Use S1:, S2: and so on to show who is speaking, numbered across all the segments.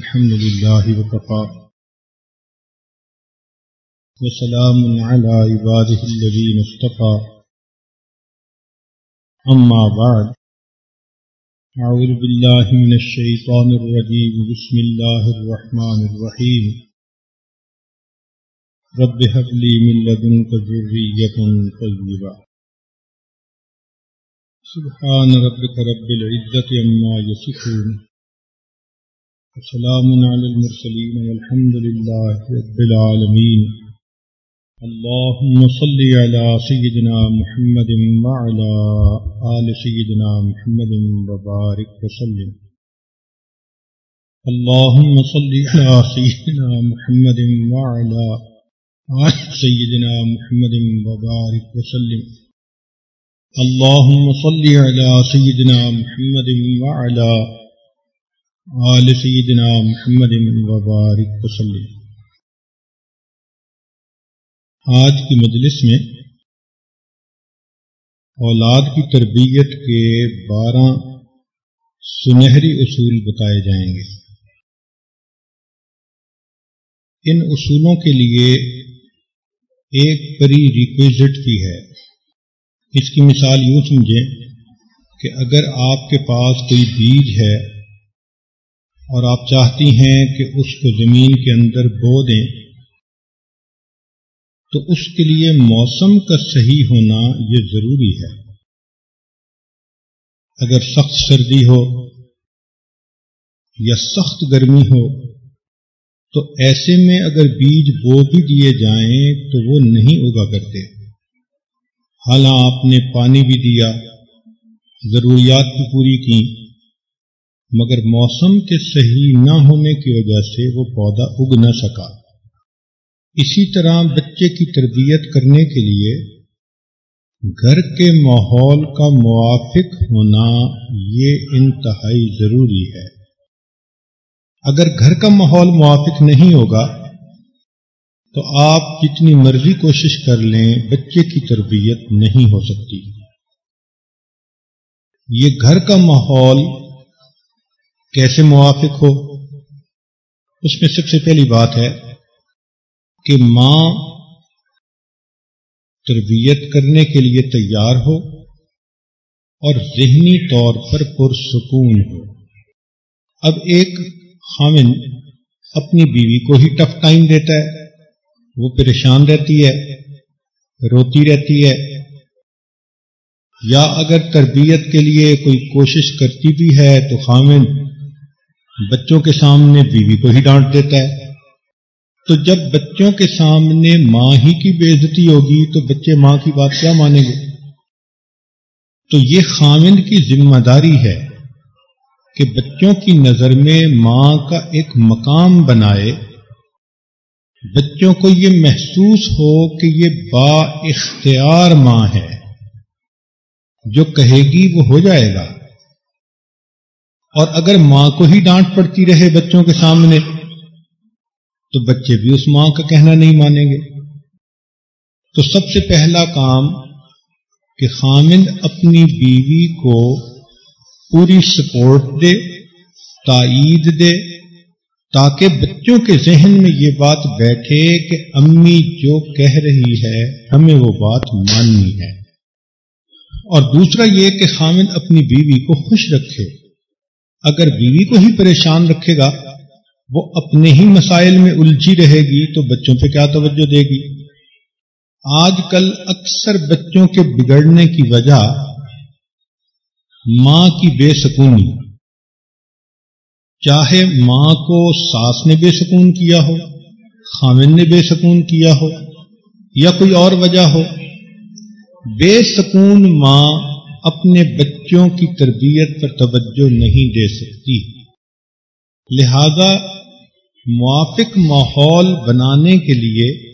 S1: الحمد لله وكفى. وسلام على عباده الذين اصطفى. أما بعد أعوذ بالله من الشيطان الرجيم. بسم الله الرحمن الرحيم. رب هب لي من لدنك ذرية طيبة. سبحان ربك رب العزة عما يصفون. وسلام على المرسلين والحمد لله رب العالمين. اللهم صل على سيدنا محمد وعلى آل سيدنا محمد وبارك وسلم. اللهم صل على سيدنا محمد وعلى آل سيدنا محمد وبارك وسلم. اللهم صل على سيدنا محمد وعلى آل سیدنا محمد وبارک وسلم۔ آج کی مجلس میں اولاد کی تربیت کے بارہ سنہری اصول بتائے جائیں گے۔ ان اصولوں کے لیے ایک پری ریکویزٹ بھی ہے۔ اس کی مثال یوں سمجھیں کہ اگر آپ کے پاس کوئی بیج ہے اور آپ چاہتی ہیں کہ اس کو زمین کے اندر بو دیں، تو اس کے لیے موسم کا صحیح ہونا یہ ضروری ہے۔ اگر سخت سردی ہو یا سخت گرمی ہو، تو ایسے میں اگر بیج بو بھی دیے جائیں تو وہ نہیں اگا کرتے۔ حالانکہ آپ نے پانی بھی دیا، ضروریات بھی پوری کی مگر موسم کے صحیح نہ ہونے کی وجہ سے وہ پودا اگ نہ سکا۔ اسی طرح بچے کی تربیت کرنے کے لیے گھر کے ماحول کا موافق ہونا یہ انتہائی ضروری ہے۔ اگر گھر کا ماحول موافق نہیں ہوگا تو آپ جتنی مرضی کوشش کر لیں بچے کی تربیت نہیں ہو سکتی۔ یہ گھر کا ماحول کیسے موافق ہو؟ اس میں سب سے پہلی بات ہے کہ ماں تربیت کرنے کے لیے تیار ہو اور ذہنی طور پر پرسکون ہو۔ اب ایک خامن اپنی بیوی کو ہی ٹف ٹائم دیتا ہے، وہ پریشان رہتی ہے، روتی رہتی ہے۔ یا اگر تربیت کے لیے کوئی کوشش کرتی بھی ہے تو خامن بچوں کے سامنے بیوی کو ہی ڈانٹ دیتا ہے۔ تو جب بچوں کے سامنے ماں ہی کی بےزتی ہوگی تو بچے ماں کی بات کیا مانیں گے؟ تو یہ خامند کی ذمہ داری ہے کہ بچوں کی نظر میں ماں کا ایک مقام بنائے۔ بچوں کو یہ محسوس ہو کہ یہ با اختیار ماں ہے۔ جو کہے گی وہ ہو جائے گا۔ اور اگر ماں کو ہی ڈانٹ پڑتی رہے بچوں کے سامنے، تو بچے بھی اس ماں کا کہنا نہیں مانیں گے۔ تو سب سے پہلا کام کہ خامند اپنی بیوی کو پوری سپورٹ دے، تائید دے، تاکہ بچوں کے ذہن میں یہ بات بیٹھے کہ امی جو کہہ رہی ہے، ہمیں وہ بات ماننی ہے۔ اور دوسرا یہ کہ خامند اپنی بیوی کو خوش رکھے۔ اگر بیوی کو ہی پریشان رکھے گا، وہ اپنے ہی مسائل میں الجھی رہے گی تو بچوں پہ کیا توجہ دے گی؟ آج کل اکثر بچوں کے بگڑنے کی وجہ ماں کی بے سکونی۔ چاہے ماں کو ساس نے بے سکون کیا ہو خامن نے بے سکون کیا ہو، یا کوئی اور وجہ ہو، بے سکون ماں اپنے بچوں کی تربیت پر توجہ نہیں دے سکتی۔ لہذا موافق ماحول بنانے کے لیے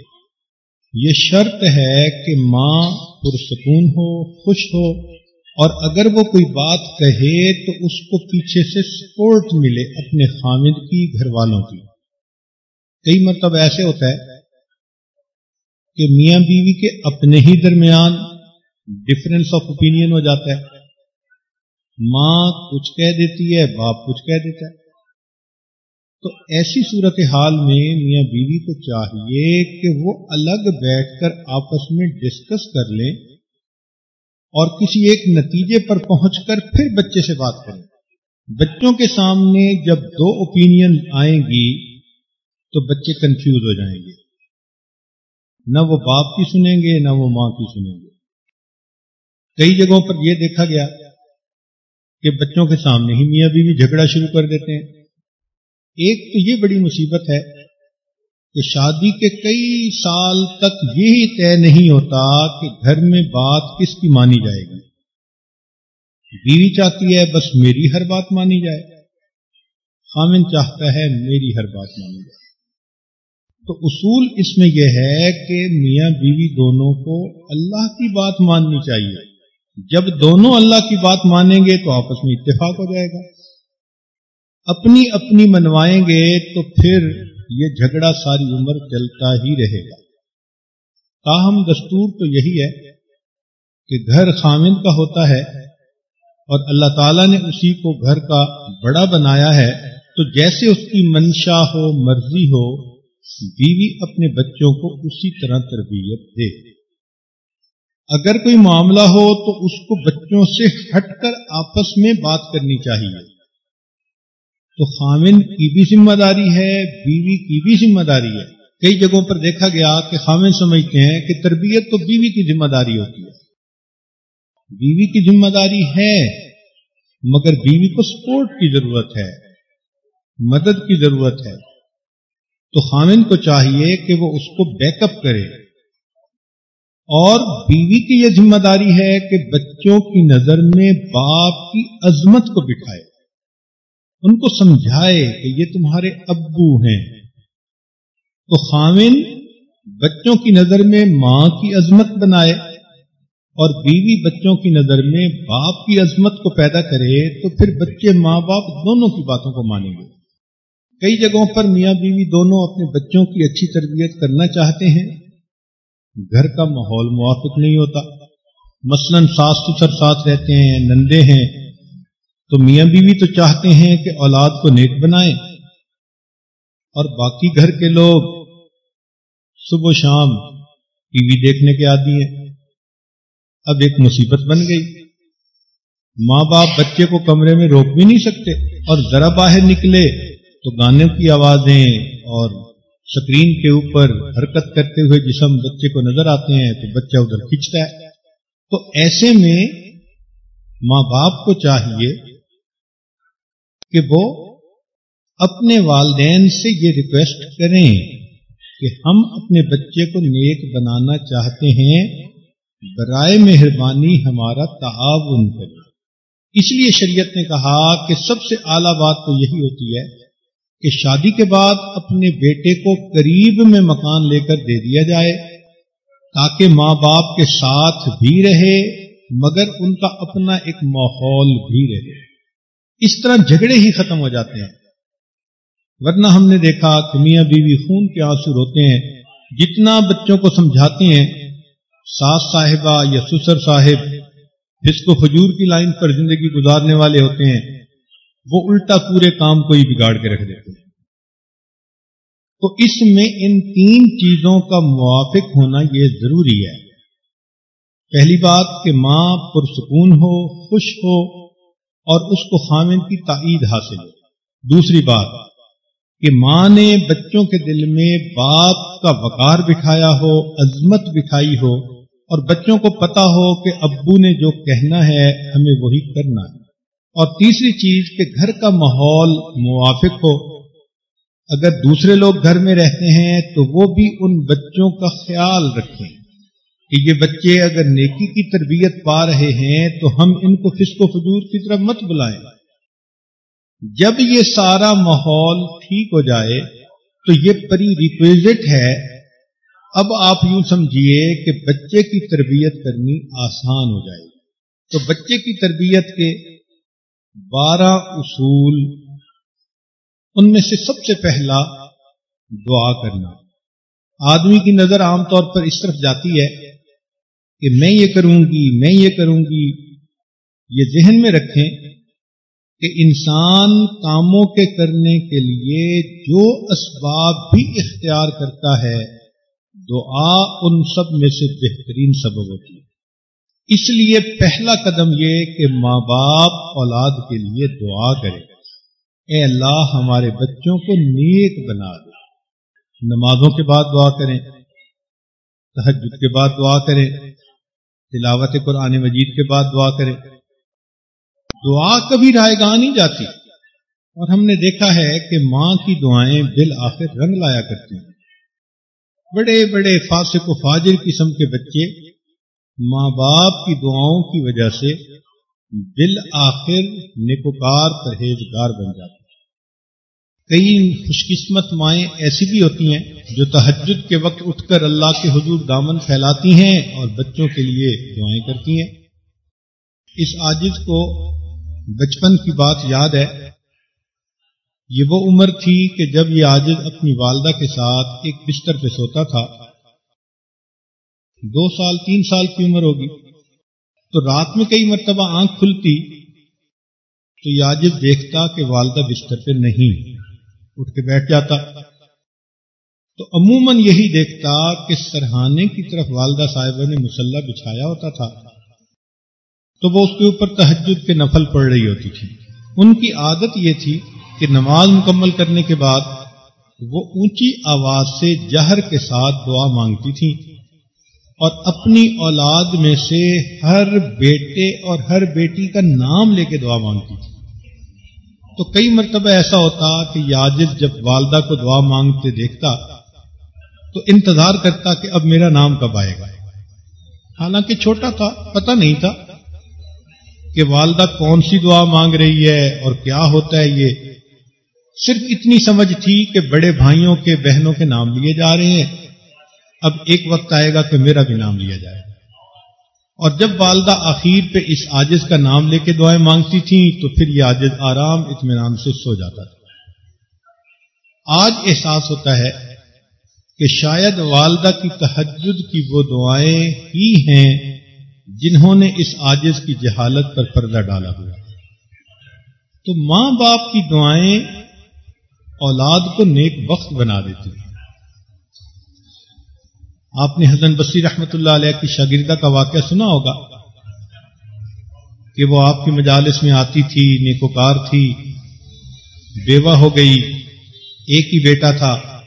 S1: یہ شرط ہے کہ ماں پرسکون ہو، خوش ہو، اور اگر وہ کوئی بات کہے تو اس کو پیچھے سے سپورٹ ملے اپنے خامد کی، گھر والوں کی۔ کئی مرتبہ ایسے ہوتا ہے کہ میاں بیوی کے اپنے ہی درمیان ڈفرینس آف اوپینین ہو جاتا ہے۔ ماں کچھ کہہ دیتی ہے، باپ کچھ کہہ دیتا ہے۔ تو ایسی صورتحال میں میاں بیوی کو چاہیے کہ وہ الگ بیٹھ کر آپس میں ڈسکس کر لیں اور کسی ایک نتیجے پر پہنچ کر پھر بچے سے بات کریں۔ بچوں کے سامنے جب دو اوپینین آئیں گی تو بچے کنفیوز ہو جائیں گے۔ نہ وہ باپ کی سنیں گے، نہ وہ ماں کی سنیں گے۔ کئی جگہوں پر یہ دیکھا گیا کہ بچوں کے سامنے ہی میاں بیوی جھگڑا شروع کر دیتے ہیں۔ ایک تو یہ بڑی مصیبت ہے کہ شادی کے کئی سال تک یہی طے نہیں ہوتا کہ گھر میں بات کس کی مانی جائے گی۔ بیوی چاہتی ہے بس میری ہر بات مانی جائے، خامن چاہتا ہے میری ہر بات مانی جائے۔ تو اصول اس میں یہ ہے کہ میاں بیوی دونوں کو اللہ کی بات ماننی چاہیے۔ جب دونوں اللہ کی بات مانیں گے تو آپس میں اتفاق ہو جائے گا۔ اپنی اپنی منوائیں گے تو پھر یہ جھگڑا ساری عمر چلتا ہی رہے گا۔ تاہم دستور تو یہی ہے کہ گھر خامن کا ہوتا ہے اور اللہ تعالیٰ نے اسی کو گھر کا بڑا بنایا ہے تو جیسے اس کی منشا ہو، مرضی ہو، بیوی اپنے بچوں کو اسی طرح تربیت دے۔ اگر کوئی معاملہ ہو تو اس کو بچوں سے ہٹ کر آپس میں بات کرنی چاہیے۔ تو خامن کی بھی ذمہ داری ہے، بیوی کی بھی ذمہ داری ہے۔ کئی جگہوں پر دیکھا گیا کہ خامن سمجھتے ہیں کہ تربیت تو بیوی کی ذمہ داری ہوتی ہے۔ بیوی کی ذمہ داری ہے، مگر بیوی کو سپورٹ کی ضرورت ہے، مدد کی ضرورت ہے۔ تو خامن کو چاہیے کہ وہ اس کو بیک اپ کرے۔ اور بیوی کی یہ ذمہ داری ہے کہ بچوں کی نظر میں باپ کی عظمت کو بٹھائے، ان کو سمجھائے کہ یہ تمہارے ابو ہیں۔ تو خامن بچوں کی نظر میں ماں کی عظمت بنائے اور بیوی بچوں کی نظر میں باپ کی عظمت کو پیدا کرے، تو پھر بچے ماں باپ دونوں کی باتوں کو مانیں گے۔ کئی جگہوں پر میاں بیوی دونوں اپنے بچوں کی اچھی تربیت کرنا چاہتے ہیں گھر کا ماحول موافق نہیں ہوتا۔ مثلا ساس سسر ساتھ رہتے ہیں، نندے ہیں۔ تو میاں بیوی تو چاہتے ہیں کہ اولاد کو نیک بنائیں۔ اور باقی گھر کے لوگ صبح شام ٹی وی دیکھنے کے عادی ہیں۔ اب ایک مصیبت بن گئی۔ ماں باپ بچے کو کمرے میں روک بھی نہیں سکتے۔ اور ذرا باہر نکلے تو گانے کی آوازیں اور سکرین کے اوپر حرکت کرتے ہوئے جسم بچے کو نظر آتے ہیں تو بچہ ادھر کھینچتا ہے۔ تو ایسے میں ماں باپ کو چاہیے کہ وہ اپنے والدین سے یہ ریکویسٹ کریں کہ ہم اپنے بچے کو نیک بنانا چاہتے ہیں، برائے مہربانی ہمارا تعاون کرے اس لیے شریعت نے کہا کہ سب سے اعلی بات تو یہی ہوتی ہے کہ شادی کے بعد اپنے بیٹے کو قریب میں مکان لے کر دے دیا جائے تاکہ ماں باپ کے ساتھ بھی رہے، مگر ان کا اپنا ایک ماحول بھی رہے۔ اس طرح جھگڑے ہی ختم ہو جاتے ہیں۔ ورنہ ہم نے دیکھا کہ میاں بیوی خون کے آنسو ہوتے ہیں۔ جتنا بچوں کو سمجھاتے ہیں، ساس صاحبہ یا سسر صاحب جس کو فجور کی لائن پر زندگی گزارنے والے ہوتے ہیں۔ وہ الٹا پورے کام کو ہی بگاڑ کے رکھ دیتے ہیں۔ تو اس میں ان تین چیزوں کا موافق ہونا یہ ضروری ہے۔ پہلی بات کہ ماں پرسکون ہو، خوش ہو اور اس کو خامن کی تائید حاصل ہو۔ دوسری بات کہ ماں نے بچوں کے دل میں باپ کا وقار بٹھایا ہو، عظمت بٹھائی ہو اور بچوں کو پتا ہو کہ ابو نے جو کہنا ہے، ہمیں وہی کرنا ہے۔ اور تیسری چیز کہ گھر کا ماحول موافق ہو۔ اگر دوسرے لوگ گھر میں رہتے ہیں تو وہ بھی ان بچوں کا خیال رکھیں کہ یہ بچے اگر نیکی کی تربیت پا رہے ہیں تو ہم ان کو فسق و فجور کی طرف مت بلائیں۔ جب یہ سارا ماحول ٹھیک ہو جائے تو یہ پری ریکویزٹ ہے۔ اب آپ یوں سمجھیے کہ بچے کی تربیت کرنی آسان ہو جائے۔ گی تو بچے کی تربیت کے بارہ اصول۔ ان میں سے سب سے پہلا، دعا کرنا۔ آدمی کی نظر عام طور پر اس طرف جاتی ہے کہ میں یہ کروں گی، میں یہ کروں گی۔ یہ ذہن میں رکھیں کہ انسان کاموں کے کرنے کے لیے جو اسباب بھی اختیار کرتا ہے، دعا ان سب میں سے بہترین سبب ہوتی ہے۔ اس لیے پہلا قدم یہ کہ ماں باپ اولاد کے لیے دعا کرے۔ اے اللہ، ہمارے بچوں کو نیک بنا دے۔ نمازوں کے بعد دعا کریں۔ تحجد کے بعد دعا کریں۔ تلاوت قرآن مجید کے بعد دعا کریں۔ دعا کبھی رائے گاہ نہیں جاتی۔ اور ہم نے دیکھا ہے کہ ماں کی دعائیں بالآخر رنگ لایا کرتی ہیں۔ بڑے بڑے فاسق و فاجر قسم کے بچے ماں باپ کی دعاؤں کی وجہ سے بالآخر نکوکار پرہیزگار بن جاتے کئی خوش قسمت مائیں ایسی بھی ہوتی ہیں جو تحجد کے وقت اٹھ کر اللہ کے حضور دامن پھیلاتی ہیں اور بچوں کے لیے دعائیں کرتی ہیں۔ اس عاجز کو بچپن کی بات یاد ہے۔ یہ وہ عمر تھی کہ جب یہ عاجز اپنی والدہ کے ساتھ ایک بستر پہ سوتا تھا۔ دو سال، تین سال کی عمر ہوگی۔ تو رات میں کئی مرتبہ آنکھ کھلتی، تو یہ عاجز دیکھتا کہ والدہ بستر پہ نہیں، اٹھ کے بیٹھ جاتا۔ تو عموماً یہی دیکھتا کہ سرہانے کی طرف والدہ صاحبہ نے مسلح بچھایا ہوتا تھا۔ تو وہ اس کے اوپر تحجد کے نفل پڑ رہی ہوتی تھی۔ ان کی عادت یہ تھی کہ نماز مکمل کرنے کے بعد وہ اونچی آواز سے جہر کے ساتھ دعا مانگتی تھی اور اپنی اولاد میں سے ہر بیٹے اور ہر بیٹی کا نام لے کے دعا مانگتی تھی۔ تو کئی مرتبہ ایسا ہوتا کہ یاجد جب والدہ کو دعا مانگتے دیکھتا تو انتظار کرتا کہ اب میرا نام کب آئے گا۔ حالانکہ چھوٹا تھا، پتہ نہیں تھا کہ والدہ کون سی دعا مانگ رہی ہے اور کیا ہوتا ہے یہ۔ صرف اتنی سمجھ تھی کہ بڑے بھائیوں کے بہنوں کے نام لیے جا رہے ہیں۔ اب ایک وقت آئے گا کہ میرا بھی نام لیا جائے اور جب والدہ آخر پہ اس آجز کا نام لے کے دعائیں مانگتی تھیں تو پھر یہ آجز آرام اطمینان سے سو جاتا تھا۔ آج احساس ہوتا ہے کہ شاید والدہ کی تحجد کی وہ دعائیں ہی ہیں جنہوں نے اس آجز کی جہالت پر پردہ ڈالا ہوا۔ تو ماں باپ کی دعائیں اولاد کو نیک وقت بنا دیتی ہیں۔ آپ نے حسن بصیر رحمت اللہ علیہ کی شاگردہ کا واقعہ سنا ہوگا کہ وہ آپ کی مجالس میں آتی تھی، نیکوکار تھی، بیوہ ہو گئی، ایک ہی بیٹا تھا۔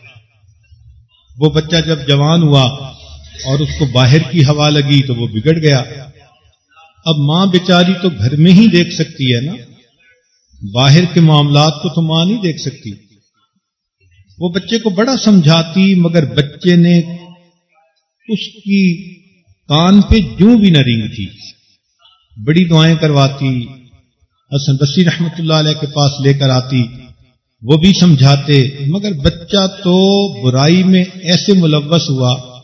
S1: وہ بچہ جب جوان ہوا اور اس کو باہر کی ہوا لگی تو وہ بگڑ گیا۔ اب ماں بیچاری تو گھر میں ہی دیکھ سکتی ہے نا؟ باہر کے معاملات کو تو ماں نہیں دیکھ سکتی۔ وہ بچے کو بڑا سمجھاتی، مگر بچے نے اس کی کان پہ جوں بھی نہ رنگ تھی۔ بڑی دعائیں کرواتی، حسن بصیر رحمت اللہ علیہ کے پاس لے کر آتی، وہ بھی سمجھاتے، مگر بچہ تو برائی میں ایسے ملوث ہوا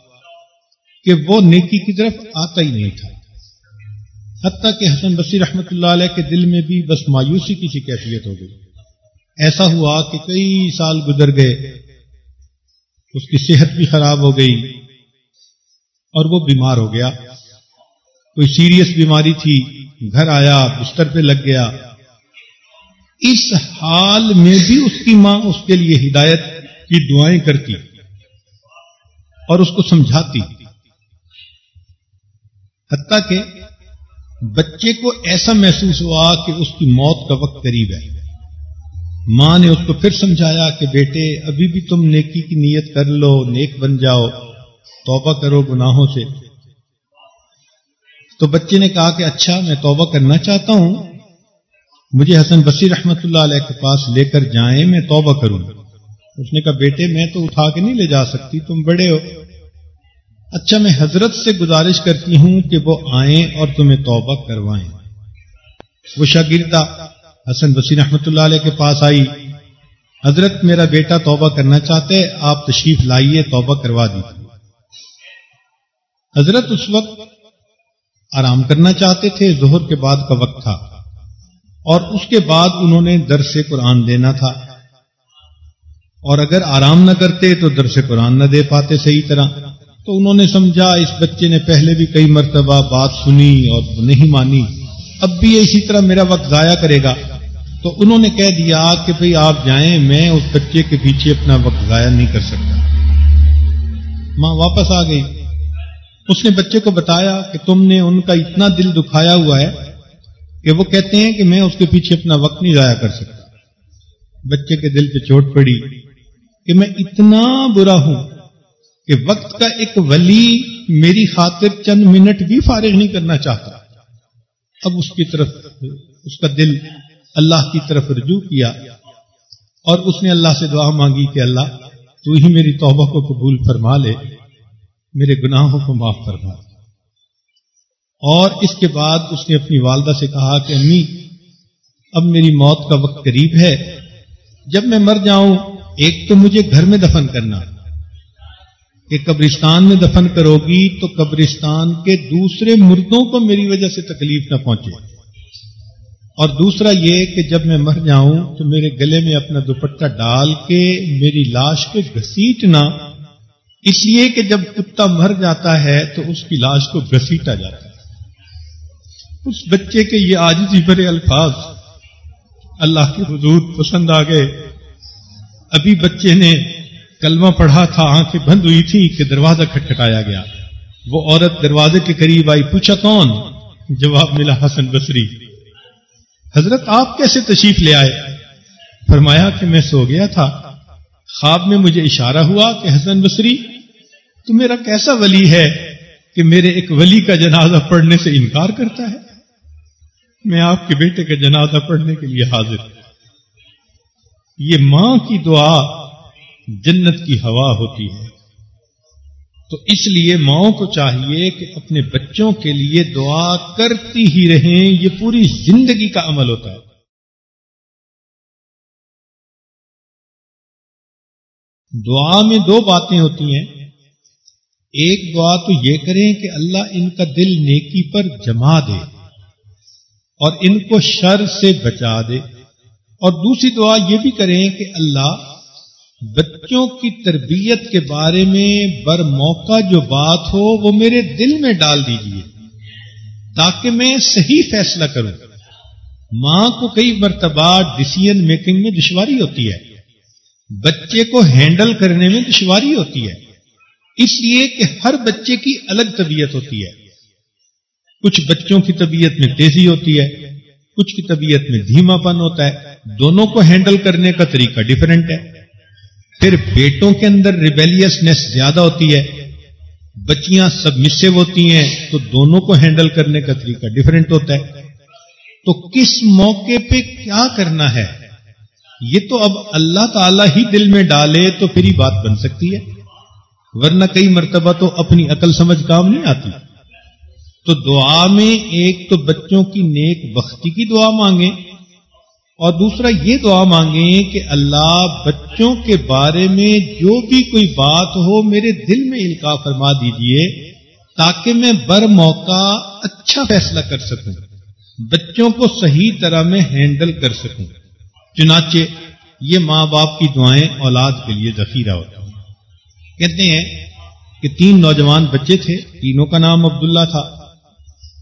S1: کہ وہ نیکی کی طرف آتا ہی نہیں تھا۔ حتیٰ کہ حسن بصیر رحمت اللہ علیہ کے دل میں بھی بس مایوسی کی سی کیفیت ہو گئی۔ ایسا ہوا کہ کئی سال گزر گئے، اس کی صحت بھی خراب ہو گئی۔ اور وہ بیمار ہو گیا۔ کوئی سیریس بیماری تھی، گھر آیا، بستر پہ لگ گیا۔ اس حال میں بھی اس کی ماں اس کے لیے ہدایت کی دعائیں کرتی اور اس کو سمجھاتی۔ حتیٰ کہ بچے کو ایسا محسوس ہوا کہ اس کی موت کا وقت قریب ہے۔ ماں نے اس کو پھر سمجھایا کہ بیٹے، ابھی بھی تم نیکی کی نیت کر لو، نیک بن جاؤ۔ توبہ کرو گناہوں سے۔ تو بچے نے کہا کہ اچھا میں توبہ کرنا چاہتا ہوں۔ مجھے حسن بصیر رحمت اللہ علیہ کے پاس لے کر جائیں، میں توبہ کروں۔ اس نے کہا، بیٹے، میں تو اٹھا کے نہیں لے جا سکتی، تم بڑے ہو۔ اچھا میں حضرت سے گزارش کرتی ہوں کہ وہ آئیں اور تمہیں توبہ کروائیں۔ وہ شاگردہ حسن بصیر احمد اللہ علیہ کے پاس آئی۔ حضرت، میرا بیٹا توبہ کرنا چاہتے، آپ تشریف لائیے، توبہ کروا دی حضرت اس وقت آرام کرنا چاہتے تھے، ظہر کے بعد کا وقت تھا، اور اس کے بعد انہوں نے درس قرآن دینا تھا۔ اور اگر آرام نہ کرتے تو درس قرآن نہ دے پاتے صحیح طرح۔ تو انہوں نے سمجھا، اس بچے نے پہلے بھی کئی مرتبہ بات سنی اور نہیں مانی۔ اب بھی اسی طرح میرا وقت ضائع کرے گا۔ تو انہوں نے کہہ دیا کہ بھئی آپ جائیں، میں اس بچے کے پیچھے اپنا وقت ضائع نہیں کر سکتا۔ ماں واپس آ گئی اس نے بچے کو بتایا کہ تم نے ان کا اتنا دل دکھایا ہوا ہے کہ وہ کہتے ہیں کہ میں اس کے پیچھے اپنا وقت نہیں ضائع کر سکتا۔ بچے کے دل پہ چوٹ پڑی کہ میں اتنا برا ہوں کہ وقت کا ایک ولی میری خاطر چند منٹ بھی فارغ نہیں کرنا چاہتا۔ اب اس کی طرف، اس کا دل اللہ کی طرف رجوع کیا اور اس نے اللہ سے دعا مانگی کہ اللہ تو ہی میری توبہ کو قبول فرما لے۔ میرے گناہوں کو معاف فرما۔ اور اس کے بعد اس نے اپنی والدہ سے کہا کہ، امی، اب میری موت کا وقت قریب ہے۔ جب میں مر جاؤں، ایک تو مجھے گھر میں دفن کرنا۔ کہ قبرستان میں دفن کرو گی تو قبرستان کے دوسرے مردوں کو میری وجہ سے تکلیف نہ پہنچے۔ اور دوسرا یہ کہ جب میں مر جاؤں تو میرے گلے میں اپنا دوپٹہ ڈال کے میری لاش کو گھسیٹنا اس لیے کہ جب کتا مر جاتا ہے تو اس کی لاش کو گھسیٹا جاتا ہے۔ اس بچے کے یہ آجزی بھرے الفاظ۔ اللہ کے حضور پسند آ گئے۔ ابھی بچے نے کلمہ پڑھا تھا، آنکھیں بند ہوئی تھی کہ دروازہ کھٹکھٹایا گیا۔ وہ عورت دروازے کے قریب آئی، پوچھا، کون؟ جواب ملا، حسن بصری۔ حضرت، آپ کیسے تشریف لے آئے؟ فرمایا کہ میں سو گیا تھا۔ خواب میں مجھے اشارہ ہوا کہ حسن بصری، تو میرا کیسا ولی ہے کہ میرے ایک ولی کا جنازہ پڑھنے سے انکار کرتا ہے؟ میں آپ کے بیٹے کا جنازہ پڑھنے کے لیے حاضر ہوں۔ یہ ماں کی دعا جنت کی ہوا ہوتی ہے۔ تو اس لیے ماؤں کو چاہیے کہ اپنے بچوں کے لیے دعا کرتی ہی رہیں، یہ پوری زندگی کا عمل ہوتا ہے۔ دعا میں دو باتیں ہوتی ہیں۔ ایک دعا تو یہ کریں کہ اللہ ان کا دل نیکی پر جما دے اور ان کو شر سے بچا دے۔ اور دوسری دعا یہ بھی کریں کہ اللہ بچوں کی تربیت کے بارے میں بر موقع جو بات ہو وہ میرے دل میں ڈال دیجیے تاکہ میں صحیح فیصلہ کروں۔ ماں کو کئی مرتبہ ڈسیزن میکنگ میں دشواری ہوتی ہے۔ بچے کو ہینڈل کرنے میں دشواری ہوتی ہے۔ اس لیے کہ ہر بچے کی الگ طبیعت ہوتی ہے۔ کچھ بچوں کی طبیعت میں تیزی ہوتی ہے، کچھ کی طبیعت میں دھیما پن ہوتا ہے۔ دونوں کو ہینڈل کرنے کا طریقہ ڈفرینٹ ہے۔ پھر بیٹوں کے اندر ریبیلیسنیس زیادہ ہوتی ہے۔ بچیاں سب مسو ہوتی ہیں، تو دونوں کو ہینڈل کرنے کا طریقہ ڈفرینٹ ہوتا ہے۔ تو کس موقع پہ کیا کرنا ہے؟ یہ تو اب اللہ تعالی ہی دل میں ڈالے تو پھر ہی بات بن سکتی ہے۔ ورنہ کئی مرتبہ تو اپنی عقل سمجھ کام نہیں آتی۔ تو دعا میں ایک تو بچوں کی نیک بختی کی دعا مانگیں۔ اور دوسرا یہ دعا مانگیں کہ اللہ بچوں کے بارے میں جو بھی کوئی بات ہو میرے دل میں القاع فرما دیجیے تاکہ میں بر موقع اچھا فیصلہ کر سکوں، بچوں کو صحیح طرح میں ہینڈل کر سکوں۔ چنانچہ یہ ماں باپ کی دعائیں اولاد کے لیے ذخیرہ ہوتا ہیں۔ کہتے ہیں کہ تین نوجوان بچے تھے، تینوں کا نام عبداللہ تھا۔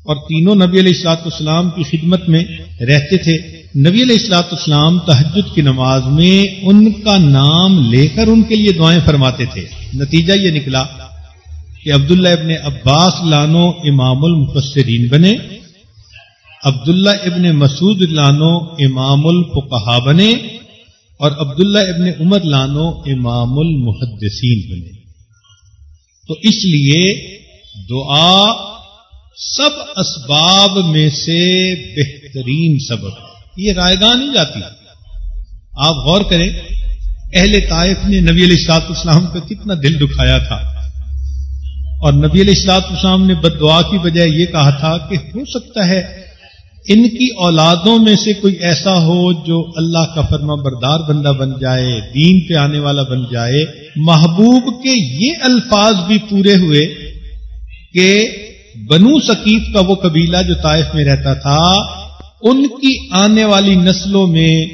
S1: اور تینوں نبی علیہ السلاط اسلام کی خدمت میں رہتے تھے۔ نبی علیہ السلاط اسلام تحجد کی نماز میں ان کا نام لے کر ان کے لیے دعائیں فرماتے تھے۔ نتیجہ یہ نکلا کہ عبداللہ ابن عباس لانو امام المفسرین بنے۔ عبداللہ ابن مسعود لانو امام الفقہ بنے اور عبداللہ ابن عمر لانو امام المحدثین بنے۔ تو اس لیے دعا سب اسباب میں سے بہترین سبب یہ رائے گاہ نہیں جاتی۔ آپ غور کریں، اہل طائف نے نبی علیہ السلاط اسلام کا کتنا دل دکھایا تھا۔ اور نبی علیہ السلاط اسلام نے بد دعا کی بجائے یہ کہا تھا کہ ہو سکتا ہے ان کی اولادوں میں سے کوئی ایسا ہو جو اللہ کا فرما بردار بندہ بن جائے، دین پہ آنے والا بن جائے۔ محبوب کے یہ الفاظ بھی پورے ہوئے کہ بنو سکیف کا وہ قبیلہ جو طائف میں رہتا تھا، ان کی آنے والی نسلوں میں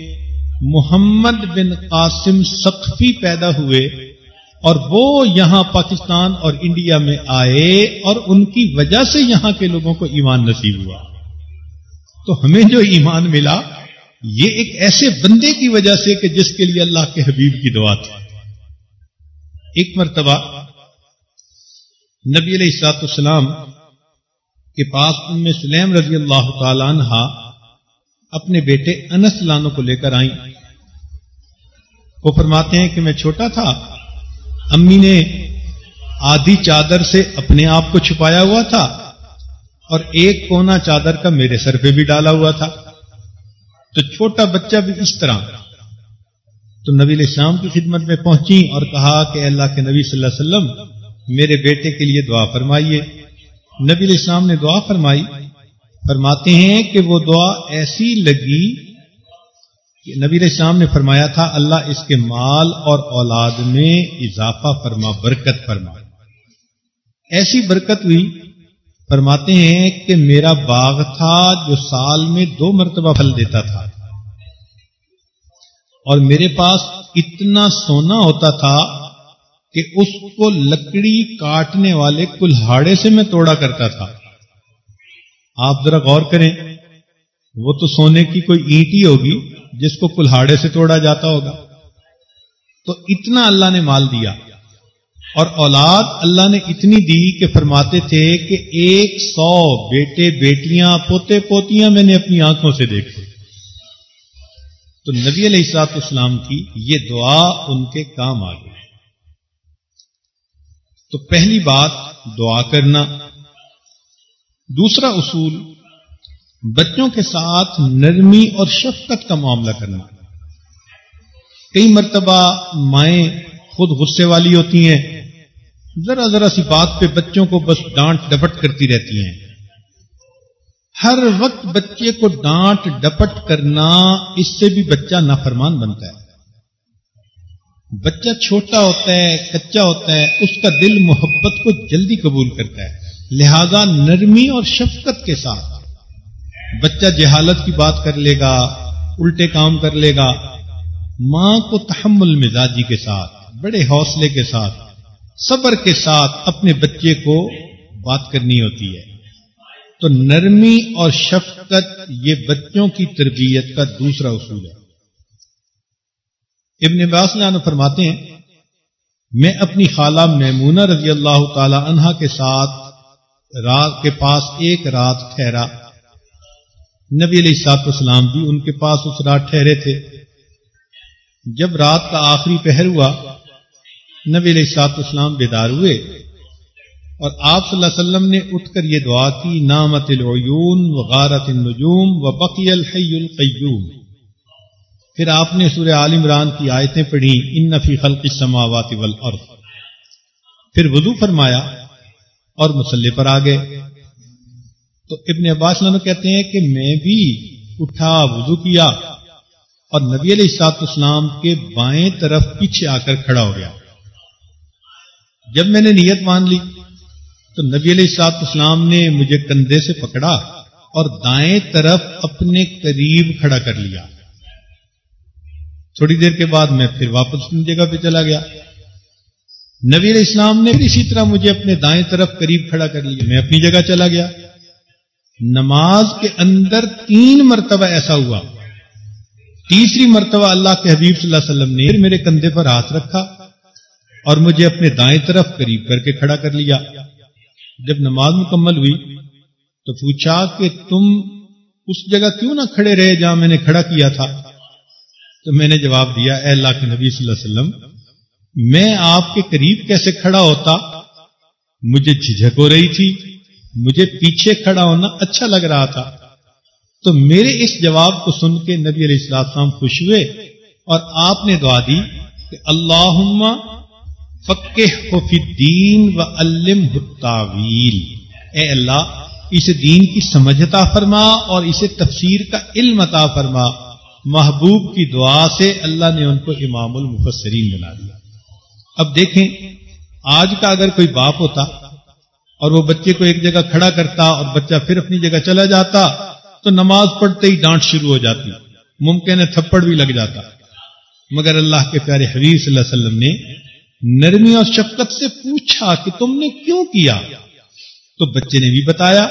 S1: محمد بن قاسم سقفی پیدا ہوئے اور وہ یہاں پاکستان اور انڈیا میں آئے اور ان کی وجہ سے یہاں کے لوگوں کو ایمان نصیب ہوا۔ تو ہمیں جو ایمان ملا، یہ ایک ایسے بندے کی وجہ سے کہ جس کے لیے اللہ کے حبیب کی دعا تھی۔ ایک مرتبہ نبی علیہ السلاط السلام کے پاس ام سلیم رضی اللہ تعالی عنہ اپنے بیٹے انس لانو کو لے کر آئیں۔ وہ فرماتے ہیں کہ میں چھوٹا تھا، امی نے آدھی چادر سے اپنے آپ کو چھپایا ہوا تھا۔ اور ایک کونا چادر کا میرے سر پہ بھی ڈالا ہوا تھا۔ تو چھوٹا بچہ بھی اس طرح۔ تو نبی علیہ السلام کی خدمت میں پہنچی اور کہا کہ اللہ کے نبی صلی اللہ علیہ وسلم، میرے بیٹے کے لیے دعا فرمائیے۔ نبی علیہ السلام نے دعا فرمائی۔ فرماتے ہیں کہ وہ دعا ایسی لگی کہ نبی علیہ السلام نے فرمایا تھا، اللہ اس کے مال اور اولاد میں اضافہ فرما، برکت فرما۔ ایسی برکت ہوئی فرماتے ہیں کہ میرا باغ تھا جو سال میں دو مرتبہ پھل دیتا تھا۔ اور میرے پاس اتنا سونا ہوتا تھا کہ اس کو لکڑی کاٹنے والے کلہاڑے سے میں توڑا کرتا تھا۔ آپ ذرا غور کریں، وہ تو سونے کی کوئی اینٹ ہی ہوگی جس کو کلہاڑے سے توڑا جاتا ہوگا۔ تو اتنا اللہ نے مال دیا۔ اور اولاد اللہ نے اتنی دی کہ فرماتے تھے کہ ایک سو بیٹے بیٹیاں پوتے پوتیاں میں نے اپنی آنکھوں سے دیکھے۔ تو نبی علیہ السلاط اسلام کی یہ دعا ان کے کام آ گئی۔ تو پہلی بات، دعا کرنا۔ دوسرا اصول، بچوں کے ساتھ نرمی اور شفقت کا معاملہ کرنا۔ کئی مرتبہ مائیں خود غصے والی ہوتی ہیں۔ ذرا ذرا سی بات پہ بچوں کو بس ڈانٹ ڈپٹ کرتی رہتی ہیں۔ ہر وقت بچے کو ڈانٹ ڈپٹ کرنا اس سے بھی بچہ نافرمان بنتا ہے۔ بچہ چھوٹا ہوتا ہے، کچا ہوتا ہے، اس کا دل محبت کو جلدی قبول کرتا ہے۔ لہذا نرمی اور شفقت کے ساتھ بچہ جہالت کی بات کر لے گا، الٹے کام کر لے گا۔ ماں کو تحمل مزاجی کے ساتھ، بڑے حوصلے کے ساتھ صبر کے ساتھ اپنے بچے کو بات کرنی ہوتی ہے۔ تو نرمی اور شفقت یہ بچوں کی تربیت کا دوسرا اصول ہے۔ ابن عنہ فرماتے ہیں، میں اپنی خالہ میمونہ رضی اللہ تعالی عنہا کے ساتھ رات کے پاس ایک رات ٹھہرا۔ نبی علیہ سات اسلام بھی ان کے پاس اس رات ٹھہرے تھے۔ جب رات کا آخری پہر ہوا نبی علیہ سات اسلام بیدار ہوئے اور آپ صلی اللہ علیہ وسلم نے اٹھ کر یہ دعا کی، نامت العیون و غارت النجوم و بقی الحی القیوم۔ پھر آپ نے سورہ عال عمران کی آیتیں پڑھی ان نفی خلق السماوات والارض۔ پھر وضو فرمایا اور مسلح پر آ گئے۔ تو ابن عباس لانو کہتے ہیں کہ میں بھی اٹھا وضو کیا اور نبی علیہ السلاط اسلام کے بائیں طرف پیچھے آ کر کھڑا ہو گیا۔ جب میں نے نیت مان لی تو نبی علیہ سات اسلام نے مجھے کندھے سے پکڑا اور دائیں طرف اپنے قریب کھڑا کر لیا۔ تھوڑی دیر کے بعد میں پھر واپس اپنی جگہ پہ چلا گیا۔ نبی علیہ السلام نے اسی طرح مجھے اپنے دائیں طرف قریب کھڑا کر لیا۔ میں اپنی جگہ چلا گیا۔ نماز کے اندر تین مرتبہ ایسا ہوا۔ تیسری مرتبہ اللہ کے حبیب صلی اللہ علیہ وسلم نے میرے کندھے پر ہاتھ رکھا۔ اور مجھے اپنے دائیں طرف قریب کر کے کھڑا کر لیا۔ جب نماز مکمل ہوئی تو پوچھا کہ تم اس جگہ کیوں نہ کھڑے رہے جہاں میں نے کھڑا کیا تھا؟ تو میں نے جواب دیا، اے اللہ کے نبی صلی اللہ علیہ وسلم، میں آپ کے قریب کیسے کھڑا ہوتا؟ مجھے جھجک ہو رہی تھی، مجھے پیچھے کھڑا ہونا اچھا لگ رہا تھا۔ تو میرے اس جواب کو سن کے نبی علیہ السلام خوش ہوئے اور آپ نے دعا دی کہ اللہ فقہ فی دین و علم تعویل اے اللہ، اس دین کی سمجھتا فرما اور اسے تفسیر کا علم عطا فرما۔ محبوب کی دعا سے اللہ نے ان کو امام المفسرین بنا دیا۔ اب دیکھیں، آج کا اگر کوئی باپ ہوتا اور وہ بچے کو ایک جگہ کھڑا کرتا اور بچہ پھر اپنی جگہ چلا جاتا، تو نماز پڑھتے ہی ڈانٹ شروع ہو جاتی۔ ممکن ہے تھپڑ بھی لگ جاتا۔ مگر اللہ کے پیارے حبیب صلی اللہ علیہ وسلم نے نرمی اور شفقت سے پوچھا کہ تم نے کیوں کیا؟ تو بچے نے بھی بتایا،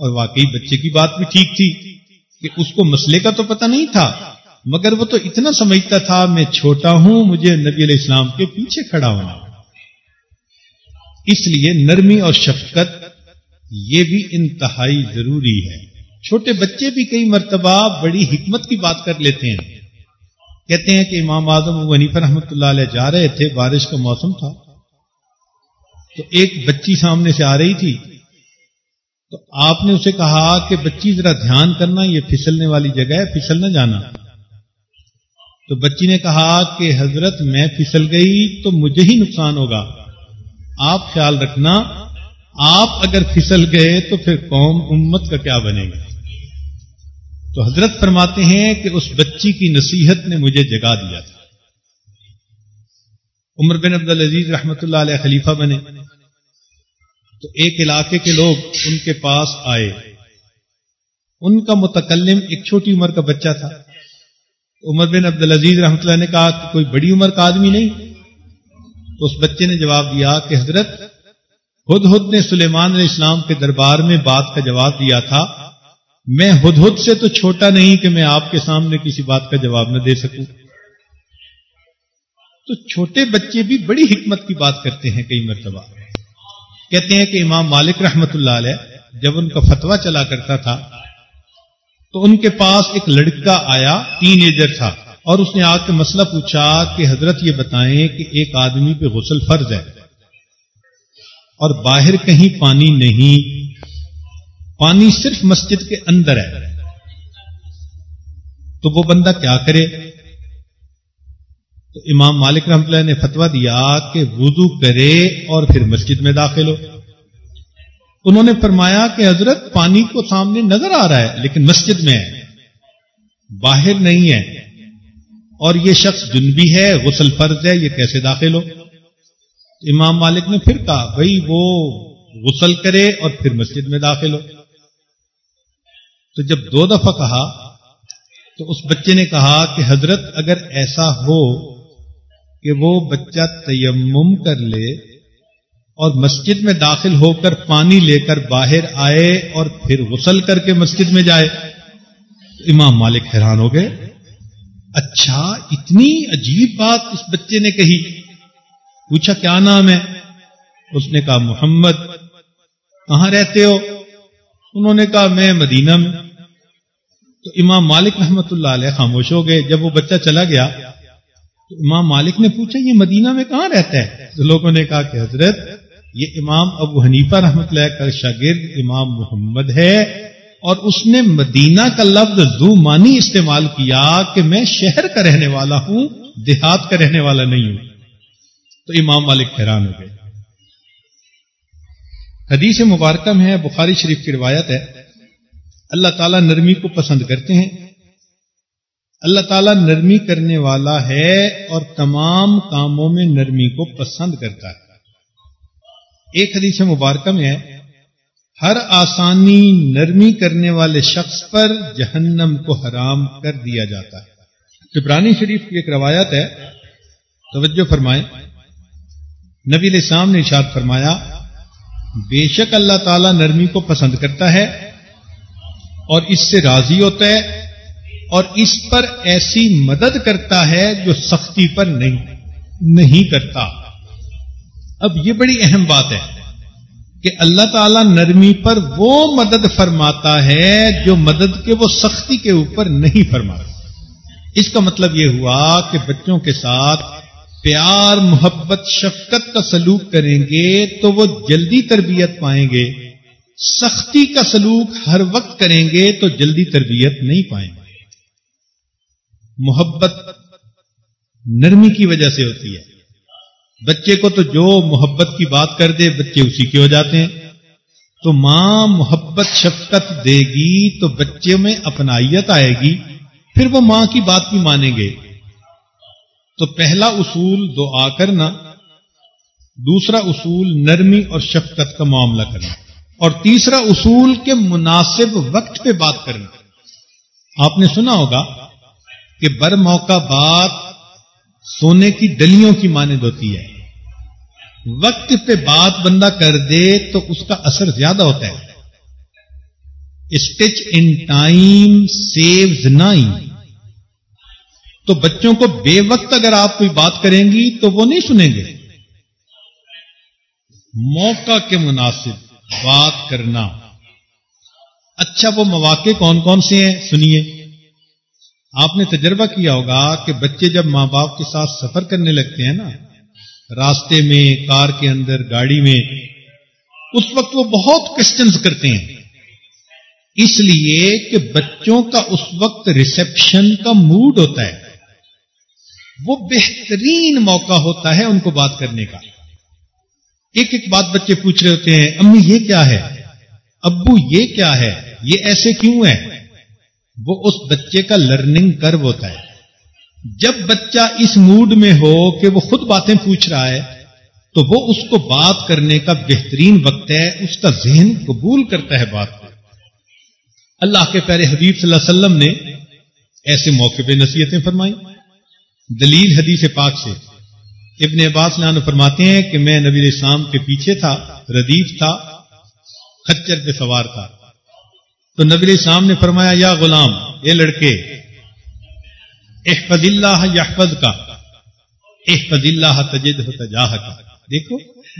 S1: اور واقعی بچے کی بات بھی ٹھیک تھی کہ اس کو مسئلے کا تو پتہ نہیں تھا، مگر وہ تو اتنا سمجھتا تھا، میں چھوٹا ہوں، مجھے نبی علیہ السلام کے پیچھے کھڑا ہونا۔ اس لیے نرمی اور شفقت، یہ بھی انتہائی ضروری ہے۔ چھوٹے بچے بھی کئی مرتبہ بڑی حکمت کی بات کر لیتے ہیں۔ کہتے ہیں کہ امام اعظم ونیف رحمۃ اللہ علیہ جا رہے تھے، بارش کا موسم تھا۔ تو ایک بچی سامنے سے آ رہی تھی۔ تو آپ نے اسے کہا کہ بچی ذرا دھیان کرنا، یہ پھسلنے والی جگہ ہے، پھسل نہ جانا۔ تو بچی نے کہا کہ حضرت، میں پھسل گئی تو مجھے ہی نقصان ہوگا۔ آپ خیال رکھنا، آپ اگر پھسل گئے تو پھر قوم، امت کا کیا بنے گا؟ تو حضرت فرماتے ہیں کہ اس بچی کی نصیحت نے مجھے جگا دیا تھا۔ عمر بن عبد العزیز رحمت اللہ علیہ خلیفہ بنے۔ تو ایک علاقے کے لوگ ان کے پاس آئے۔ ان کا متکلم ایک چھوٹی عمر کا بچہ تھا۔ عمر بن عبد العزیز رحمۃ اللہ نے کہا کہ کوئی بڑی عمر کا آدمی نہیں۔ تو اس بچے نے جواب دیا کہ حضرت، خود ہد نے سلیمان علیہ السلام کے دربار میں بات کا جواب دیا تھا۔ میں ہد ہد سے تو چھوٹا نہیں کہ میں آپ کے سامنے کسی بات کا جواب نہ دے سکوں۔ تو چھوٹے بچے بھی بڑی حکمت کی بات کرتے ہیں کئی مرتبہ۔ کہتے ہیں کہ امام مالک رحمت اللہ علیہ جب ان کا فتوا چلا کرتا تھا، تو ان کے پاس ایک لڑکا آیا ٹین ایجر تھا، اور اس نے آ کے مسئلہ پوچھا کہ حضرت یہ بتائیں کہ ایک آدمی پہ غسل فرض ہے۔ اور باہر کہیں پانی نہیں پانی صرف مسجد کے اندر ہے۔ تو وہ بندہ کیا کرے؟ تو امام مالک رحمت اللہ نے فتوا دیا کہ وضو کرے اور پھر مسجد میں داخل ہو۔ انہوں نے فرمایا کہ حضرت پانی کو سامنے نظر آ رہا ہے، لیکن مسجد میں ہے، باہر نہیں ہے۔ اور یہ شخص جنبی ہے، غسل فرض ہے، یہ کیسے داخل ہو؟ امام مالک نے پھر کہا، بھائی وہ غسل کرے اور پھر مسجد میں داخل ہو۔ تو جب دو دفعہ کہا، تو اس بچے نے کہا کہ حضرت اگر ایسا ہو کہ وہ بچہ تیمم کر لے اور مسجد میں داخل ہو کر پانی لے کر باہر آئے اور پھر غسل کر کے مسجد میں جائے، تو امام مالک حیران ہو گئے۔ اچھا اتنی عجیب بات اس بچے نے کہی۔ پوچھا، کیا نام ہے؟ اس نے کہا، محمد۔ کہاں رہتے ہو؟ انہوں نے کہا، میں مدینہ میں تو امام مالک رحمت اللہ علیہ خاموش ہو گئے۔ جب وہ بچہ چلا گیا تو امام مالک نے پوچھا، یہ مدینہ میں کہاں رہتا ہے؟ تو لوگوں نے کہا کہ، حضرت، یہ امام ابو حنیفہ رحمت اللہ کا شاگرد امام محمد ہے اور اس نے مدینہ کا لفظ زو مانی استعمال کیا کہ میں شہر کا رہنے والا ہوں، دیہات کا رہنے والا نہیں ہوں. تو امام مالک حیران ہو گئے۔ حدیث مبارکہ میں ہے، بخاری شریف کی روایت ہے۔ اللہ تعالیٰ نرمی کو پسند کرتے ہیں۔ اللہ تعالیٰ نرمی کرنے والا ہے اور تمام کاموں میں نرمی کو پسند کرتا ہے۔ ایک حدیث مبارکہ میں ہے، ہر آسانی نرمی کرنے والے شخص پر جہنم کو حرام کر دیا جاتا ہے۔ جبرانی شریف کی ایک روایت ہے، توجہ فرمائیں۔ نبی علیہ السلام نے اشاد فرمایا بے شک اللہ تعالیٰ نرمی کو پسند کرتا ہے اور اس سے راضی ہوتا ہے اور اس پر ایسی مدد کرتا ہے جو سختی پر نہیں نہیں کرتا۔ اب یہ بڑی اہم بات ہے کہ اللہ تعالی نرمی پر وہ مدد فرماتا ہے جو مدد کے وہ سختی کے اوپر نہیں فرماتا اس کا مطلب یہ ہوا کہ بچوں کے ساتھ پیار، محبت، شفقت کا سلوک کریں گے تو وہ جلدی تربیت پائیں گے۔ سختی کا سلوک ہر وقت کریں گے تو جلدی تربیت نہیں پائیں گے۔ محبت نرمی کی وجہ سے ہوتی ہے۔ بچے کو تو جو محبت کی بات کر دے، بچے اسی کے ہو جاتے ہیں۔ تو ماں محبت، شفقت دے گی تو بچے میں اپنائیت آئے گی۔ پھر وہ ماں کی بات بھی مانیں گے۔ تو پہلا اصول دعا کرنا، دوسرا اصول نرمی اور شفقت کا معاملہ کرنا، اور تیسرا اصول کے مناسب وقت پہ بات کرنا۔ آپ نے سنا ہوگا کہ بر موقع بات سونے کی ڈلیوں کی مانند ہوتی ہے۔ وقت پہ بات بندہ کر دے تو اس کا اثر زیادہ ہوتا ہے۔ Stitch in time saves nine تو بچوں کو بے وقت اگر آپ کوئی بات کریں گی تو وہ نہیں سنیں گے۔ موقع کے مناسب بات کرنا۔ اچھا وہ مواقع کون کون سے ہیں؟ سنیے۔ آپ نے تجربہ کیا ہوگا کہ بچے جب ماں باپ کے ساتھ سفر کرنے لگتے ہیں نا، راستے میں، کار کے اندر، گاڑی میں، اس وقت وہ بہت کوشچنس کرتے ہیں۔ اس لیے کہ بچوں کا اس وقت ریسپشن کا موڈ ہوتا ہے۔ وہ بہترین موقع ہوتا ہے ان کو بات کرنے کا۔ ایک ایک بات بچے پوچھ رہے ہوتے ہیں، امی یہ کیا ہے؟ ابو یہ کیا ہے؟ یہ ایسے کیوں ہے وہ اس بچے کا لرننگ کرو ہوتا ہے۔ جب بچہ اس موڈ میں ہو کہ وہ خود باتیں پوچھ رہا ہے، تو وہ اس کو بات کرنے کا بہترین وقت ہے، اس کا ذہن قبول کرتا ہے بات کو۔ اللہ کے پیارے حبیب صلی اللہ علیہ وسلم نے ایسے موقع پہ نصیحتیں فرمائی دلیل حدیث پاک سے۔ ابن عباس لان فرماتے ہیں کہ میں نبی السلام کے پیچھے تھا، ردیف تھا، خچر پہ سوار تھا۔ تو نبی السلام نے فرمایا، یا غلام، اے لڑکے، احفظ اللہ یحفظ کا احفظ اللہ تجد تجاہ کا دیکھو،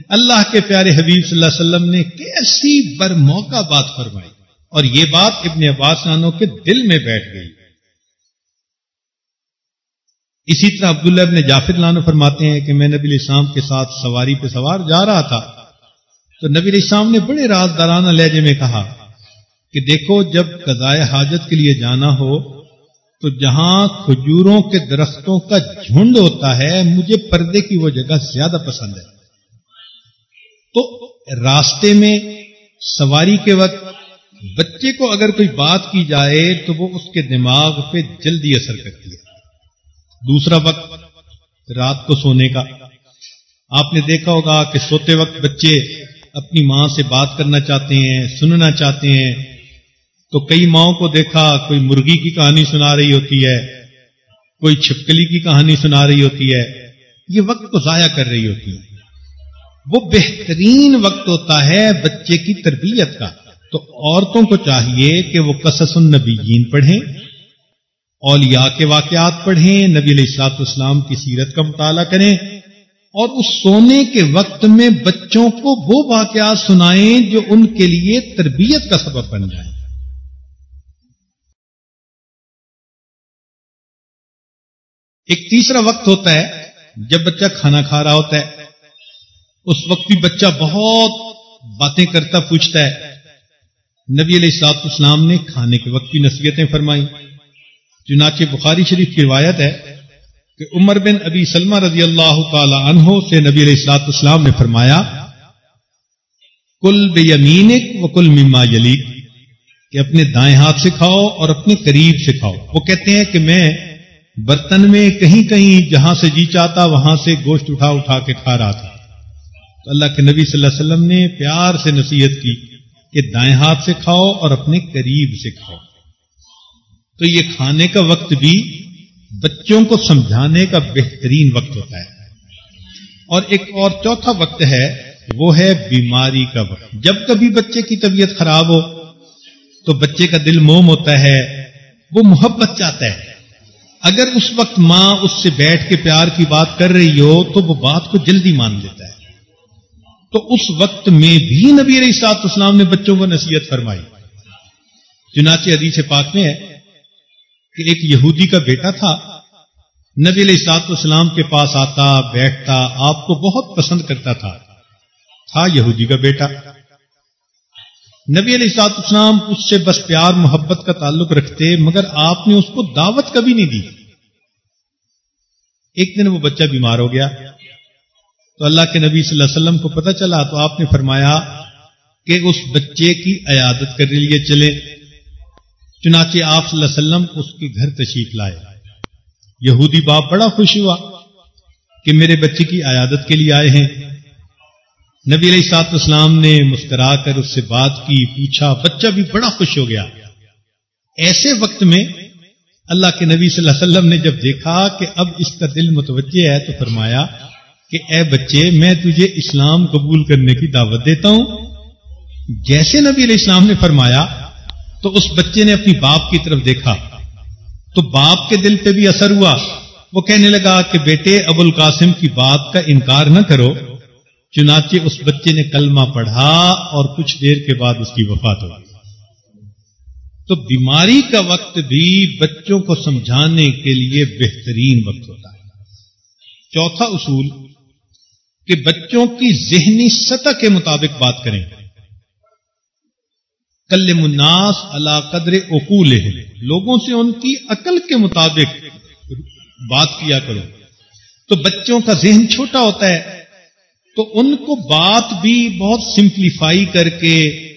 S1: اللہ کے پیارے حبیب صلی اللہ علیہ وسلم نے کیسی بر موقع بات فرمائی۔ اور یہ بات ابن عباس نانوں کے دل میں بیٹھ گئی۔ اسی طرح عبداللہ ابن جافر لانو فرماتے ہیں کہ میں نبی الاسلام کے ساتھ سواری پہ سوار جا رہا تھا۔ تو نبی الاسلام نے بڑے رازدارانہ لہجے میں کہا کہ دیکھو جب قضائے حاجت کے لیے جانا ہو تو جہاں کھجوروں کے درختوں کا جھنڈ ہوتا ہے، مجھے پردے کی وہ جگہ زیادہ پسند ہے۔ تو راستے میں سواری کے وقت بچے کو اگر کوئی بات کی جائے تو وہ اس کے دماغ پہ جلدی اثر کرتی ہے۔ دوسرا وقت رات کو سونے کا۔ آپ نے دیکھا ہوگا کہ سوتے وقت بچے اپنی ماں سے بات کرنا چاہتے ہیں، سننا چاہتے ہیں۔ تو کئی ماؤں کو دیکھا، کوئی مرغی کی کہانی سنا رہی ہوتی ہے، کوئی چھپکلی کی کہانی سنا رہی ہوتی ہے۔ یہ وقت کو ضائع کر رہی ہوتی ہے۔ وہ بہترین وقت ہوتا ہے بچے کی تربیت کا۔ تو عورتوں کو چاہیے کہ وہ قصص النبیین پڑھیں۔ اولیاء کے واقعات پڑھیں، نبی علیہ السلاط اسلام کی سیرت کا مطالعہ کریں اور اس سونے کے وقت میں بچوں کو وہ واقعات سنائیں جو ان کے لیے تربیت کا سبب بن جائیں۔ ایک تیسرا وقت ہوتا ہے جب بچہ کھانا کھا رہا ہوتا ہے۔ اس وقت بھی بچہ بہت باتیں کرتا پوچھتا ہے۔ نبی علیہ السلاط اسلام نے کھانے کے وقت کی نصیحتیں فرمائی چنانچہ بخاری شریف کی روایت ہے کہ عمر بن ابی سلمہ رضی اللہ تعالی عنہ سے نبی علیہ السلاط اسلام نے فرمایا، کل بے یمینک و کل مما یلیک، کہ اپنے دائیں ہاتھ سے کھاؤ اور اپنے قریب سے کھاؤ۔ وہ کہتے ہیں کہ میں برتن میں کہیں کہیں جہاں سے جی چاہتا وہاں سے گوشت اٹھا اٹھا کے کھا رہا تھا۔ تو اللہ کے نبی صلی اللہ علیہ وسلم نے پیار سے نصیحت کی کہ دائیں ہاتھ سے کھاؤ اور اپنے قریب سے کھاؤ۔ تو یہ کھانے کا وقت بھی بچوں کو سمجھانے کا بہترین وقت ہوتا ہے۔ اور ایک اور چوتھا وقت ہے، وہ ہے بیماری کا وقت۔ جب کبھی بچے کی طبیعت خراب ہو، تو بچے کا دل موم ہوتا ہے، وہ محبت چاہتا ہے۔ اگر اس وقت ماں اس سے بیٹھ کے پیار کی بات کر رہی ہو، تو وہ بات کو جلدی مان لیتا ہے۔ تو اس وقت میں بھی نبی علیہ سات اسلام نے بچوں کو نصیحت فرمائی۔ چنانچہ حدیث پاک میں ہے کہ ایک یہودی کا بیٹا تھا۔ نبی علیہ سات اسلام کے پاس آتا، بیٹھتا، آپ کو بہت پسند کرتا تھا۔ تھا یہودی کا بیٹا۔ نبی علیہ سات اسلام اس سے بس پیار، محبت کا تعلق رکھتے، مگر آپ نے اس کو دعوت کبھی نہیں دی۔ ایک دن وہ بچہ بیمار ہو گیا۔ تو اللہ کے نبی صلی اللہ علیہ وسلم کو پتہ چلا، تو آپ نے فرمایا کہ اس بچے کی عیادت کرنے لیے چلے چنانچہ آپ صلی اللہ علیہ وسلم اس کے گھر تشریف لائے۔ یہودی باپ بڑا خوش ہوا کہ میرے بچے کی عیادت کے لیے آئے ہیں۔ نبی علیہ سات اسلام نے مسکرا کر اس سے بات کی، پوچھا، بچہ بھی بڑا خوش ہو گیا۔ ایسے وقت میں اللہ کے نبی صلی اللہ علیہ وسلم نے جب دیکھا کہ اب اس کا دل متوجہ ہے تو فرمایا کہ اے بچے، میں تجھے اسلام قبول کرنے کی دعوت دیتا ہوں۔ جیسے نبی علیہ السلام نے فرمایا تو اس بچے نے اپنی باپ کی طرف دیکھا۔ تو باپ کے دل پہ بھی اثر ہوا۔ وہ کہنے لگا کہ بیٹے، ابو القاسم کی بات کا انکار نہ کرو۔ چنانچہ اس بچے نے کلمہ پڑھا اور کچھ دیر کے بعد اس کی وفات ہو تو بیماری کا وقت بھی بچوں کو سمجھانے کے لیے بہترین وقت ہوتا ہے۔ چوتھا اصول کہ بچوں کی ذہنی سطح کے مطابق بات کریں۔ کل مناس اللہ قدر اقول لوگوں سے ان کی عقل کے مطابق بات کیا کرو۔ تو بچوں کا ذہن چھوٹا ہوتا ہے۔ تو ان کو بات بھی بہت سمپلیفائی کر کے،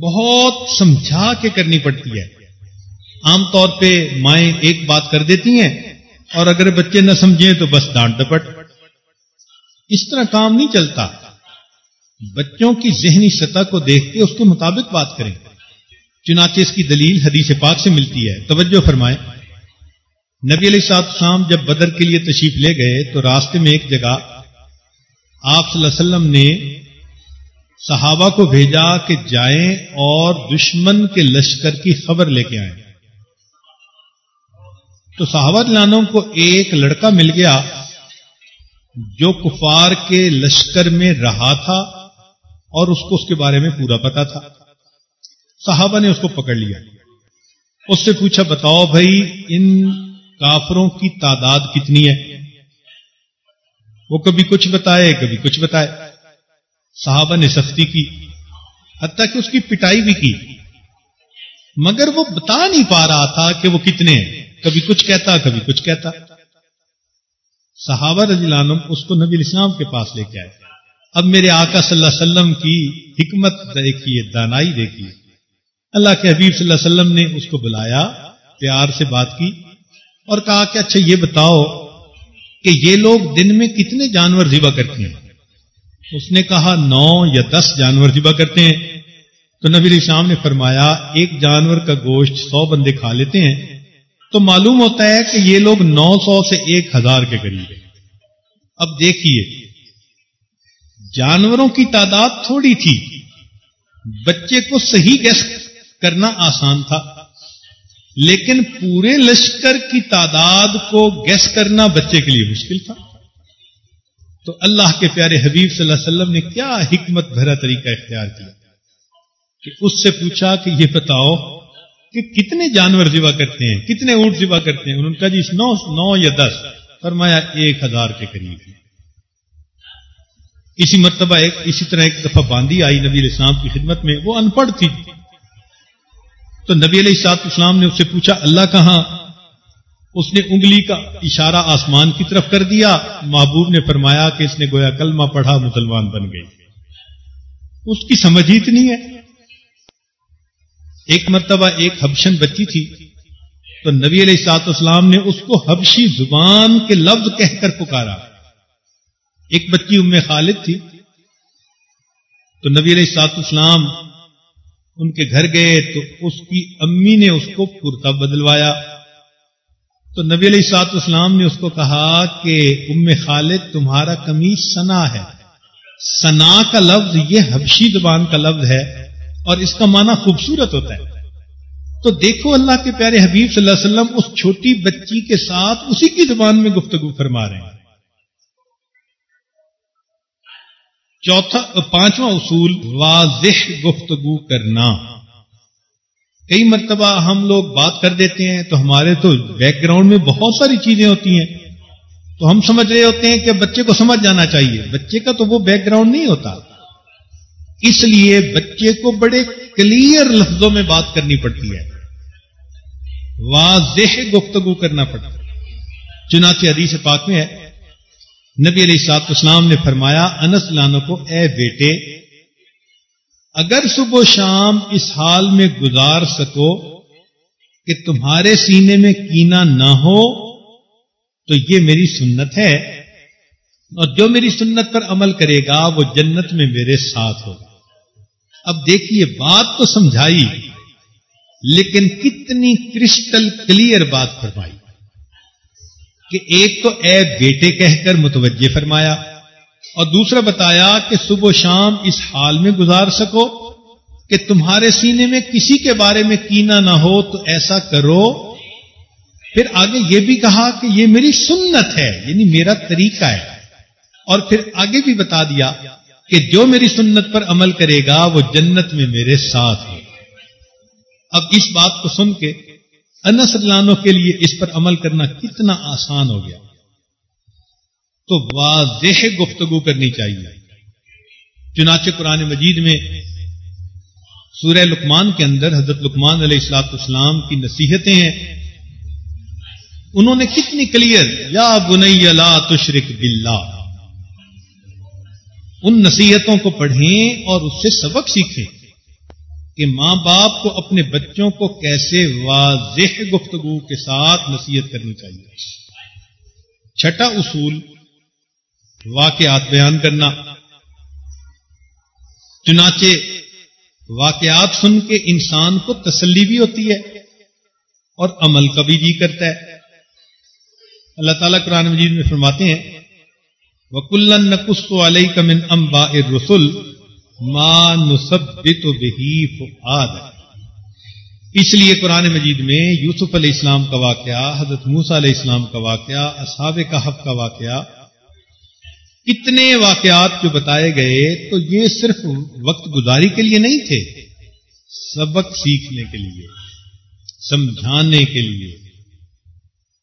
S1: بہت سمجھا کے کرنی پڑتی ہے۔ عام طور پہ مائیں ایک بات کر دیتی ہیں اور اگر بچے نہ سمجھیں تو بس ڈانٹ ڈپٹ۔ اس طرح کام نہیں چلتا۔ بچوں کی ذہنی سطح کو دیکھ کے اس کے مطابق بات کریں۔ چنانچہ اس کی دلیل حدیث پاک سے ملتی ہے۔ توجہ فرمائے نبی علیہ صاحب شام جب بدر کے لیے تشریف لے گئے تو راستے میں ایک جگہ آپ صلی اللہ علیہ وسلم نے صحابہ کو بھیجا کہ جائیں اور دشمن کے لشکر کی خبر لے کے آئیں۔ تو صحابہ لانوں کو ایک لڑکا مل گیا جو کفار کے لشکر میں رہا تھا۔ اور اس کو اس کے بارے میں پورا پتا تھا۔ صحابہ نے اس کو پکڑ لیا۔ اس سے پوچھا، بتاؤ بھائی، ان کافروں کی تعداد کتنی ہے؟ وہ کبھی کچھ بتائے، کبھی کچھ بتائے۔ صحابہ نے سختی کی، حتیٰ کہ اس کی پٹائی بھی کی۔ مگر وہ بتا نہیں پا رہا تھا کہ وہ کتنے ہیں۔ کبھی کچھ کہتا، کبھی کچھ کہتا۔ صحابہ رضی اللہ عنہ اس کو نبی الاسلام کے پاس لے کے آئے۔ اب میرے آقا صلی اللہ علیہ وسلم کی حکمت دیکھیے دانائی دیکھیے اللہ کے حبیب صلی اللہ علیہ وسلم نے اس کو بلایا، پیار سے بات کی اور کہا کہ اچھا یہ بتاؤ کہ یہ لوگ دن میں کتنے جانور ذبح کرتے ہیں؟ اس نے کہا نو یا دس جانور ذبح کرتے ہیں۔ تو نبی علیہ السلام نے فرمایا، ایک جانور کا گوشت سو بندے کھا لیتے ہیں۔ تو معلوم ہوتا ہے کہ یہ لوگ نو سو سے ایک ہزار کے قریب ہیں۔ اب دیکھیے جانوروں کی تعداد تھوڑی تھی۔ بچے کو صحیح گیس کرنا آسان تھا۔ لیکن پورے لشکر کی تعداد کو گیس کرنا بچے کے لیے مشکل تھا۔ تو اللہ کے پیارے حبیب صلی اللہ علیہ وسلم نے کیا حکمت بھرا طریقہ اختیار کیا؟ کہ اس سے پوچھا کہ یہ بتاؤ کہ کتنے جانور ذبح کرتے ہیں، کتنے اونٹ ذبح کرتے ہیں؟ انہوں نے کہا جی نو نو یا دس۔ فرمایا، ایک ہزار کے قریب۔ اسی مرتبہ ایک اسی طرح ایک دفعہ باندھی آئی نبی علیہ السلام کی خدمت میں، وہ ان پڑھ تھی۔ تو نبی علیہ السلاط اسلام نے اس سے پوچھا، اللہ کہاں؟ اس نے انگلی کا اشارہ آسمان کی طرف کر دیا۔ محبوب نے فرمایا کہ اس نے گویا کلمہ پڑھا، مسلمان بن گئی۔ اس کی سمجھ ہی اتنی ہے۔ ایک مرتبہ ایک حبشن بچی تھی۔ تو نبی علیہ سات اسلام نے اس کو حبشی زبان کے لفظ کہہ کر پکارا۔ ایک بچی ام خالد تھی۔ تو نبی علیہ سات اسلام ان کے گھر گئے تو اس کی امی نے اس کو کرتا بدلوایا۔ تو نبی علیہ سات اسلام نے اس کو کہا کہ ام خالد تمہارا کمیز سنا ہے۔ سنا کا لفظ یہ حبشی زبان کا لفظ ہے اور اس کا معنی خوبصورت ہوتا ہے۔ تو دیکھو اللہ کے پیارے حبیب صلی اللہ علیہ وسلم اس چھوٹی بچی کے ساتھ اسی کی زبان میں گفتگو فرما رہے ہیں۔ چوتھا، پانچواں اصول، واضح گفتگو کرنا۔ کئی مرتبہ ہم لوگ بات کر دیتے ہیں تو ہمارے تو بیک گراؤنڈ میں بہت ساری چیزیں ہوتی ہیں۔ تو ہم سمجھ رہے ہوتے ہیں کہ بچے کو سمجھ جانا چاہیے۔ بچے کا تو وہ بیک گراؤنڈ نہیں ہوتا۔ اس لیے بچے کو بڑے کلیئر لفظوں میں بات کرنی پڑتی ہے۔ واضح گفتگو کرنا پڑتا چنانچہ حدیث پاک میں ہے نبی علیہ سات اسلام نے فرمایا، انس لانو کو، اے بیٹے، اگر صبح و شام اس حال میں گزار سکو کہ تمہارے سینے میں کینا نہ ہو، تو یہ میری سنت ہے اور جو میری سنت پر عمل کرے گا، وہ جنت میں میرے ساتھ ہوگا۔ اب دیکھیے، بات تو سمجھائی، لیکن کتنی کرسٹل کلیئر بات فرمائی۔ کہ ایک تو اے بیٹے کہہ کر متوجہ فرمایا اور دوسرا بتایا کہ صبح و شام اس حال میں گزار سکو کہ تمہارے سینے میں کسی کے بارے میں کینا نہ ہو تو ایسا کرو۔ پھر آگے یہ بھی کہا کہ یہ میری سنت ہے یعنی میرا طریقہ ہے۔ اور پھر آگے بھی بتا دیا کہ جو میری سنت پر عمل کرے گا وہ جنت میں میرے ساتھ ہے۔ اب اس بات کو سن کے انس لانوں کے لیے اس پر عمل کرنا کتنا آسان ہو گیا۔ تو واضح گفتگو کرنی چاہیے۔ چنانچہ قرآن مجید میں سورہ لکمان کے اندر حضرت لکمان علیہ السلاط اسلام کی نصیحتیں ہیں۔ انہوں نے کتنی کلیئر یا بنئی لا تشرک باللہ۔ ان نصیحتوں کو پڑھیں اور اس سے سبق سیکھیں۔ کہ ماں باپ کو اپنے بچوں کو کیسے واضح گفتگو کے ساتھ نصیحت کرنی چاہیے۔ چھٹا اصول، واقعات بیان کرنا۔ چنانچہ، واقعات سن کے انسان کو تسلی بھی ہوتی ہے اور عمل کا بھی جی کرتا ہے۔ اللہ تعالیٰ قرآن مجید میں فرماتے ہیں وکلن نقص علیہ کمن امبا رسول ماں نصبت بہی فعاد اس لیے قرآن مجید میں یوسف علیہ السلام کا واقعہ، حضرت موسا علیہ السلام کا واقعہ، اصحاب کہف کا واقعہ، اتنے واقعات جو بتائے گئے تو یہ صرف وقت گزاری کے لیے نہیں تھے، سبق سیکھنے کے لیے، سمجھانے کے لیے۔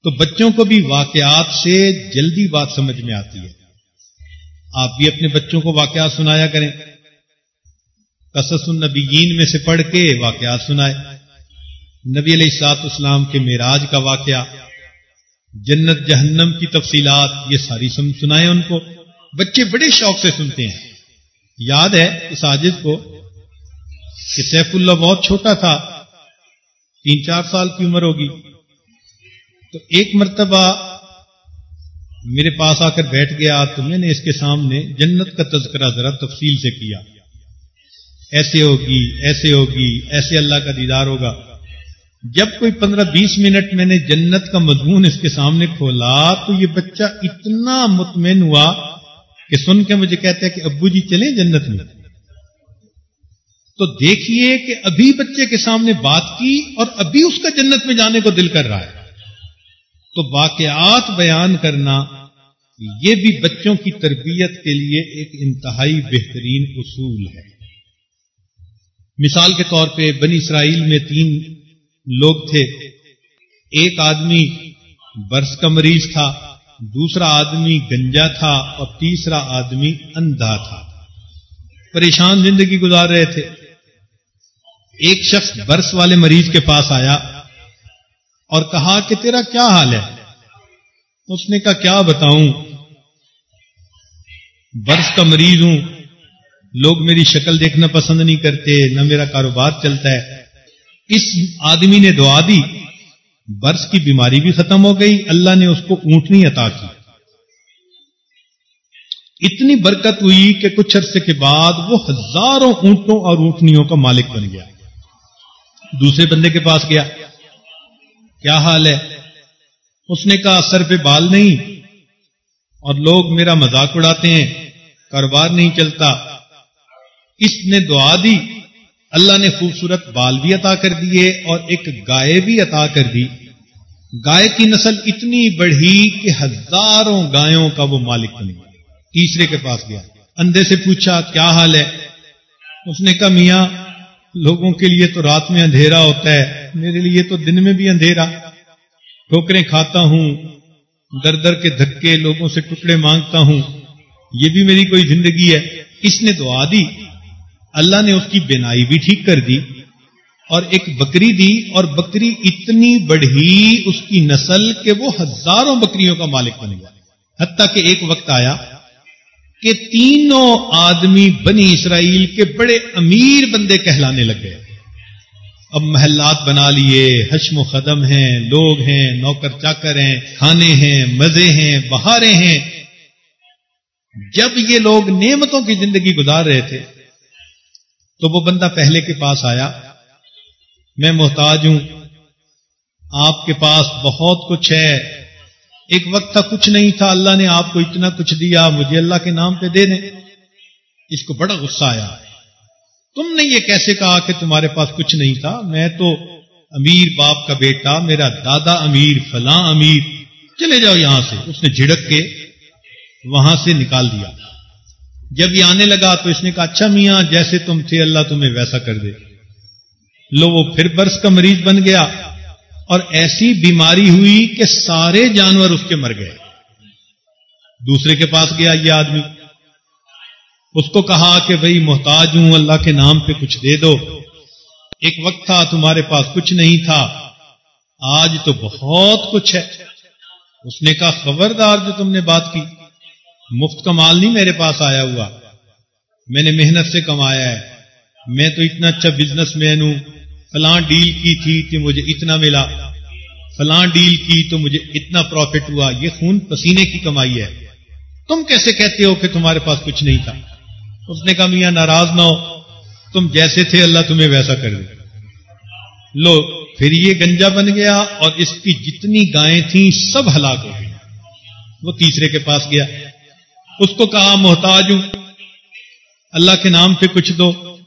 S1: تو بچوں کو بھی واقعات سے جلدی بات سمجھ میں آتی ہے۔ آپ بھی اپنے بچوں کو واقعات سنایا کریں۔ قصص النبیین میں سے پڑھ کے واقعات سنائے۔ نبی علیہ سات اسلام کے معراج کا واقعہ۔ جنت جہنم کی تفصیلات، یہ ساری سنائے ان کو۔ بچے بڑے شوق سے سنتے ہیں۔ یاد ہے اس آجد کو کہ سیف اللہ بہت چھوٹا تھا۔ تین چار سال کی عمر ہوگی۔ تو ایک مرتبہ میرے پاس آ کر بیٹھ گیا۔ تو میں نے اس کے سامنے جنت کا تذکرہ ذرا تفصیل سے کیا۔ ایسے ہوگی ایسے ہوگی، ایسے اللہ کا دیدار ہوگا۔ جب کوئی پندرہ بیس منٹ میں نے جنت کا مضمون اس کے سامنے کھولا، تو یہ بچہ اتنا مطمئن ہوا کہ سن کے مجھے کہتے ہیں کہ ابو جی چلیں جنت میں۔ تو دیکھیے کہ ابھی بچے کے سامنے بات کی اور ابھی اس کا جنت میں جانے کو دل کر رہا ہے۔ تو واقعات بیان کرنا، یہ بھی بچوں کی تربیت کے لیے ایک انتہائی بہترین اصول ہے۔ مثال کے طور پہ بنی اسرائیل میں تین لوگ تھے۔ ایک آدمی برس کا مریض تھا، دوسرا آدمی گنجا تھا اور تیسرا آدمی اندھا تھا۔ پریشان زندگی گزار رہے تھے۔ ایک شخص برس والے مریض کے پاس آیا اور کہا کہ تیرا کیا حال ہے؟ اس نے کہا، کیا بتاؤں؟ برس کا مریض ہوں۔ لوگ میری شکل دیکھنا پسند نہیں کرتے، نہ میرا کاروبار چلتا ہے۔ اس آدمی نے دعا دی، برس کی بیماری بھی ختم ہو گئی، اللہ نے اس کو اونٹنی عطا کی۔ اتنی برکت ہوئی کہ کچھ عرصے کے بعد وہ ہزاروں اونٹوں اور اونٹنیوں کا مالک بن گیا۔ دوسرے بندے کے پاس گیا۔ کیا حال ہے؟ اس نے کہا، سر پہ بال نہیں۔ اور لوگ میرا مذاق اڑاتے ہیں، کاروبار نہیں چلتا۔ اس نے دعا دی۔ اللہ نے خوبصورت بال بھی عطا کر دیے اور ایک گائے بھی عطا کر دی۔ گائے کی نسل اتنی بڑھی کہ ہزاروں گایوں کا وہ مالک بن گیا تیسرے کے پاس گیا۔ اندھے سے پوچھا، کیا حال ہے؟ اس نے کہا، میاں، لوگوں کے لیے تو رات میں اندھیرا ہوتا ہے، میرے لیے تو دن میں بھی اندھیرا۔ ٹھوکریں کھاتا ہوں، در در کے دھکے لوگوں سے ٹکڑے مانگتا ہوں، یہ بھی میری کوئی زندگی ہے۔ اس نے دعا دی۔ اللہ نے اس کی بینائی بھی ٹھیک کر دی اور ایک بکری دی اور بکری اتنی بڑھی اس کی نسل کہ وہ ہزاروں بکریوں کا مالک بن گیا۔ حتیٰ کہ ایک وقت آیا کہ تینوں آدمی بنی اسرائیل کے بڑے امیر بندے کہلانے لگ گئے۔ اب محلات بنا لیے، حشم و قدم ہیں، لوگ ہیں، نوکر چاکر ہیں، کھانے ہیں، مزے ہیں، بہاریں ہیں۔ جب یہ لوگ نعمتوں کی زندگی گزار رہے تھے تو وہ بندہ پہلے کے پاس آیا۔ میں محتاج ہوں۔ آپ کے پاس بہت کچھ ہے۔ ایک وقت تھا کچھ نہیں تھا۔ اللہ نے آپ کو اتنا کچھ دیا۔ مجھے اللہ کے نام پہ دے دیں اس کو بڑا غصہ آیا۔ تم نے یہ کیسے کہا کہ تمہارے پاس کچھ نہیں تھا؟ میں تو امیر باپ کا بیٹا، میرا دادا امیر، فلاں امیر۔ چلے جاؤ یہاں سے۔ اس نے جھڑک کے وہاں سے نکال دیا۔ جب یہ آنے لگا تو اس نے کہا اچھا میاں، جیسے تم تھے، اللہ تمہیں ویسا کر دے۔ لو، وہ پھر برس کا مریض بن گیا اور ایسی بیماری ہوئی کہ سارے جانور اس کے مر گئے۔ دوسرے کے پاس گیا یہ آدمی۔ اس کو کہا کہ، بھئی، محتاج ہوں، اللہ کے نام پہ کچھ دے دو۔ ایک وقت تھا، تمہارے پاس کچھ نہیں تھا۔ آج تو بہت کچھ ہے۔ اس نے کہا، خبردار جو تم نے بات کی۔ مفت کا مال نہیں میرے پاس آیا ہوا۔ میں نے محنت سے کمایا ہے۔ میں تو اتنا اچھا بزنس مین ہوں۔ فلاں ڈیل کی تھی کہ مجھے اتنا ملا۔ فلاں ڈیل کی تو مجھے اتنا پروفٹ ہوا۔ یہ خون پسینے کی کمائی ہے۔ تم کیسے کہتے ہو کہ تمہارے پاس کچھ نہیں تھا؟ اس نے کہا، میاں، ناراض نہ ہو۔ تم جیسے تھے، اللہ تمہیں ویسا کر دے۔ لو، پھر یہ گنجا بن گیا اور اس کی جتنی گائیں تھیں سب ہلاک ہو گئی وہ تیسرے کے پاس گیا۔ اس کو کہا، محتاج ہوں. اللہ کے نام پہ کچھ دو۔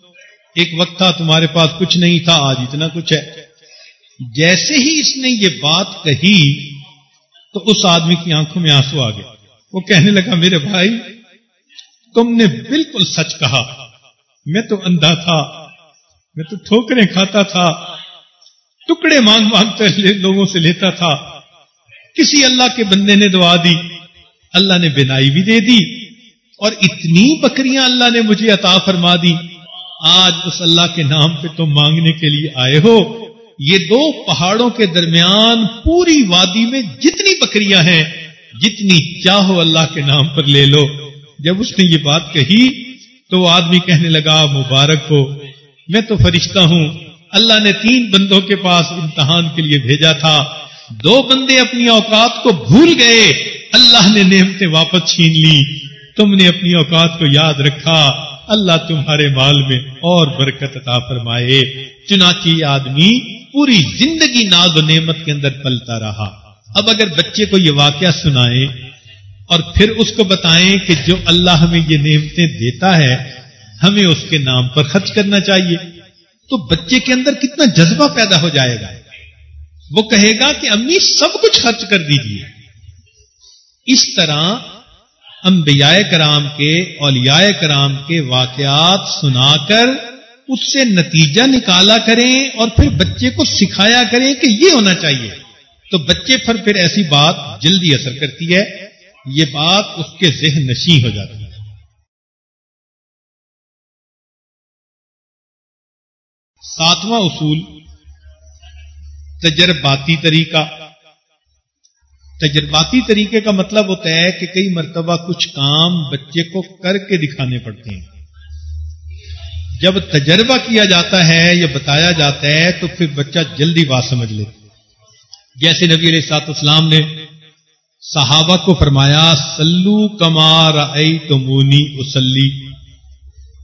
S1: ایک وقت تھا تمہارے پاس کچھ نہیں تھا، آج اتنا کچھ ہے۔ جیسے ہی اس نے یہ بات کہی، تو اس آدمی کی آنکھوں میں آنسو آ گئے۔ وہ کہنے لگا، میرے بھائی، تم نے بالکل سچ کہا۔ میں تو اندھا تھا، میں تو ٹھوکریں کھاتا تھا، ٹکڑے مانگ مانگ کر لوگوں سے لیتا تھا۔ کسی اللہ کے بندے نے دعا دی۔ اللہ نے بنائی بھی دے دی اور اتنی بکریاں اللہ نے مجھے عطا فرما دی۔ آج اس اللہ کے نام پہ تم مانگنے کے لیے آئے ہو۔ یہ دو پہاڑوں کے درمیان پوری وادی میں جتنی بکریاں ہیں، جتنی چاہو اللہ کے نام پر لے لو۔ جب اس نے یہ بات کہی تو وہ آدمی کہنے لگا، مبارک ہو۔ میں تو فرشتہ ہوں۔ اللہ نے تین بندوں کے پاس امتحان کے لیے بھیجا تھا۔ دو بندے اپنی اوقات کو بھول گئے۔ اللہ نے نعمتیں واپس چھین لی۔ تم نے اپنی اوقات کو یاد رکھا۔ اللہ تمہارے مال میں اور برکت عطا فرمائے۔ چنانچہ آدمی پوری زندگی ناز و نعمت کے اندر پلتا رہا۔ اب اگر بچے کو یہ واقعہ سنائیں اور پھر اس کو بتائیں کہ جو اللہ ہمیں یہ نعمتیں دیتا ہے، ہمیں اس کے نام پر خرچ کرنا چاہیے، تو بچے کے اندر کتنا جذبہ پیدا ہو جائے گا۔ وہ کہے گا کہ امی، سب کچھ خرچ کر دیجیے اس طرح انبیاء کرام کے، اولیاء کرام کے واقعات سنا کر، اس سے نتیجہ نکالا کریں اور پھر بچے کو سکھایا کریں کہ یہ ہونا چاہیے۔ تو بچے پر پھر ایسی بات جلدی اثر کرتی ہے، یہ بات اس کے ذہن نشی ہو جاتی ہے۔ ساتواں اصول، تجرباتی طریقہ۔ تجرباتی طریقے کا مطلب ہوتا ہے کہ کئی مرتبہ کچھ کام بچے کو کر کے دکھانے پڑتے ہیں۔ جب تجربہ کیا جاتا ہے یا بتایا جاتا ہے تو پھر بچہ جلدی بات سمجھ لیتا جیسے نبی علیہ سات اسلام نے صحابہ کو فرمایا سلو کمار ائی تمونی اسلی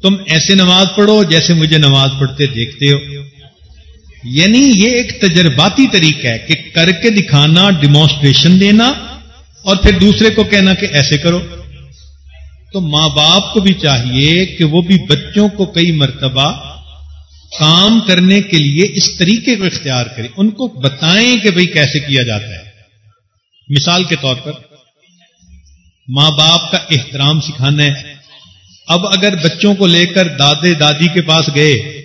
S1: تم ایسے نماز پڑھو جیسے مجھے نماز پڑھتے دیکھتے ہو۔ یعنی یہ ایک تجرباتی طریقہ ہے کہ کر کے دکھانا ڈیمانسٹریشن دینا اور پھر دوسرے کو کہنا کہ ایسے کرو۔ تو ماں باپ کو بھی چاہیے کہ وہ بھی بچوں کو کئی مرتبہ کام کرنے کے لیے اس طریقے کو اختیار کریں ان کو بتائیں کہ بھئی کیسے کیا جاتا ہے۔ مثال کے طور پر، ماں باپ کا احترام سکھانا ہے۔ اب اگر بچوں کو لے کر دادے، دادی کے پاس گئے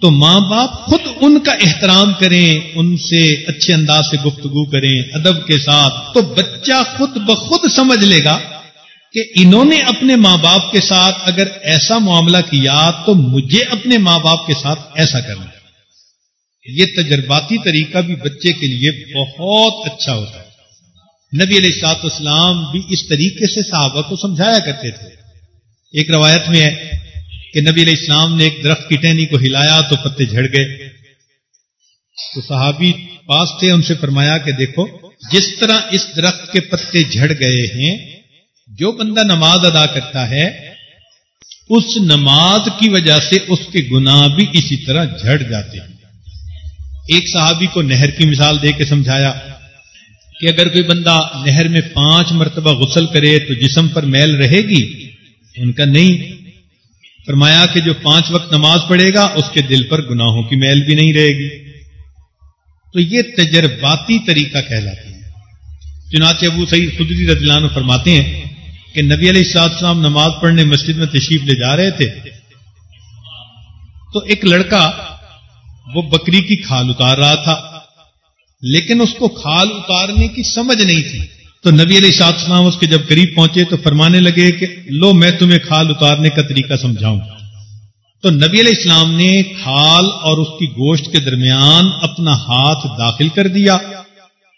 S1: تو ماں باپ خود ان کا احترام کریں، ان سے اچھے انداز سے گفتگو کریں، ادب کے ساتھ۔ تو بچہ خود بخود سمجھ لے گا کہ انہوں نے اپنے ماں باپ کے ساتھ اگر ایسا معاملہ کیا تو مجھے اپنے ماں باپ کے ساتھ ایسا کرنا۔ یہ تجرباتی طریقہ بھی بچے کے لیے بہت اچھا ہوتا ہے۔ نبی علیہ سات اسلام بھی اس طریقے سے صحابہ کو سمجھایا کرتے تھے۔ ایک روایت میں ہے کہ نبی علیہ السلام نے ایک درخت کی ٹہنی کو ہلایا تو پتے جھڑ گئے۔ تو صحابی پاس تھے، ان سے فرمایا کہ دیکھو، جس طرح اس درخت کے پتے جھڑ گئے ہیں، جو بندہ نماز ادا کرتا ہے، اس نماز کی وجہ سے اس کے گناہ بھی اسی طرح جھڑ جاتے ہیں۔ ایک صحابی کو نہر کی مثال دے کے سمجھایا کہ اگر کوئی بندہ نہر میں پانچ مرتبہ غسل کرے تو جسم پر میل رہے گی؟ ان کا نہیں۔ فرمایا کہ جو پانچ وقت نماز پڑھے گا، اس کے دل پر گناہوں کی میل بھی نہیں رہے گی۔ تو یہ تجرباتی طریقہ کہلاتے ہیں چنانچہ ابو سعید خدری رضی اللہ عنہ فرماتے ہیں کہ نبی علیہ السلام نماز پڑھنے مسجد میں تشریف لے جا رہے تھے۔ تو ایک لڑکا وہ بکری کی کھال اتار رہا تھا، لیکن اس کو کھال اتارنے کی سمجھ نہیں تھی۔ تو نبی علیہ سات اسلام اس کے جب قریب پہنچے تو فرمانے لگے کہ لو میں تمہیں کھال اتارنے کا طریقہ سمجھاؤں۔ تو نبی علیہ السلام نے کھال اور اس کی گوشت کے درمیان اپنا ہاتھ داخل کر دیا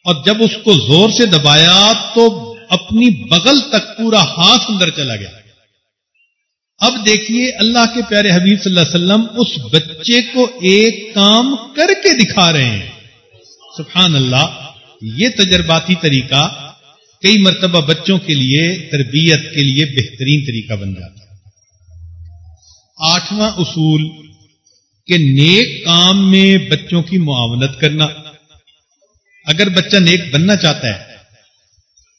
S1: اور جب اس کو زور سے دبایا تو اپنی بغل تک پورا ہاتھ اندر چلا گیا۔ اب دیکھیے اللہ کے پیارے حبیب صلی اللہ علیہ وسلم اس بچے کو ایک کام کر کے دکھا رہے ہیں۔ سبحان اللہ، یہ تجرباتی طریقہ کئی مرتبہ بچوں کے لیے، تربیت کے لیے بہترین طریقہ بن جاتا ہے۔ آٹھواں اصول کہ نیک کام میں بچوں کی معاونت کرنا۔ اگر بچہ نیک بننا چاہتا ہے،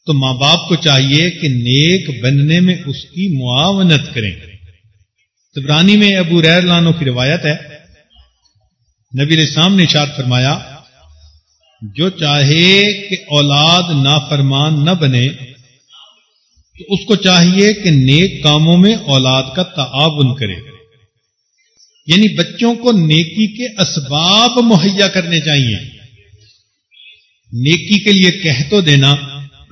S1: تو ماں باپ کو چاہیے کہ نیک بننے میں اس کی معاونت کریں۔ تبرانی میں ابو ریئر لانوں کی روایت ہے۔ نبی السلام نے اشاد فرمایا، جو چاہے کہ اولاد نافرمان نہ بنے تو اس کو چاہیے کہ نیک کاموں میں اولاد کا تعاون کرے۔ یعنی بچوں کو نیکی کے اسباب مہیا کرنے چاہیے۔ نیکی کے لیے کہہ تو دینا،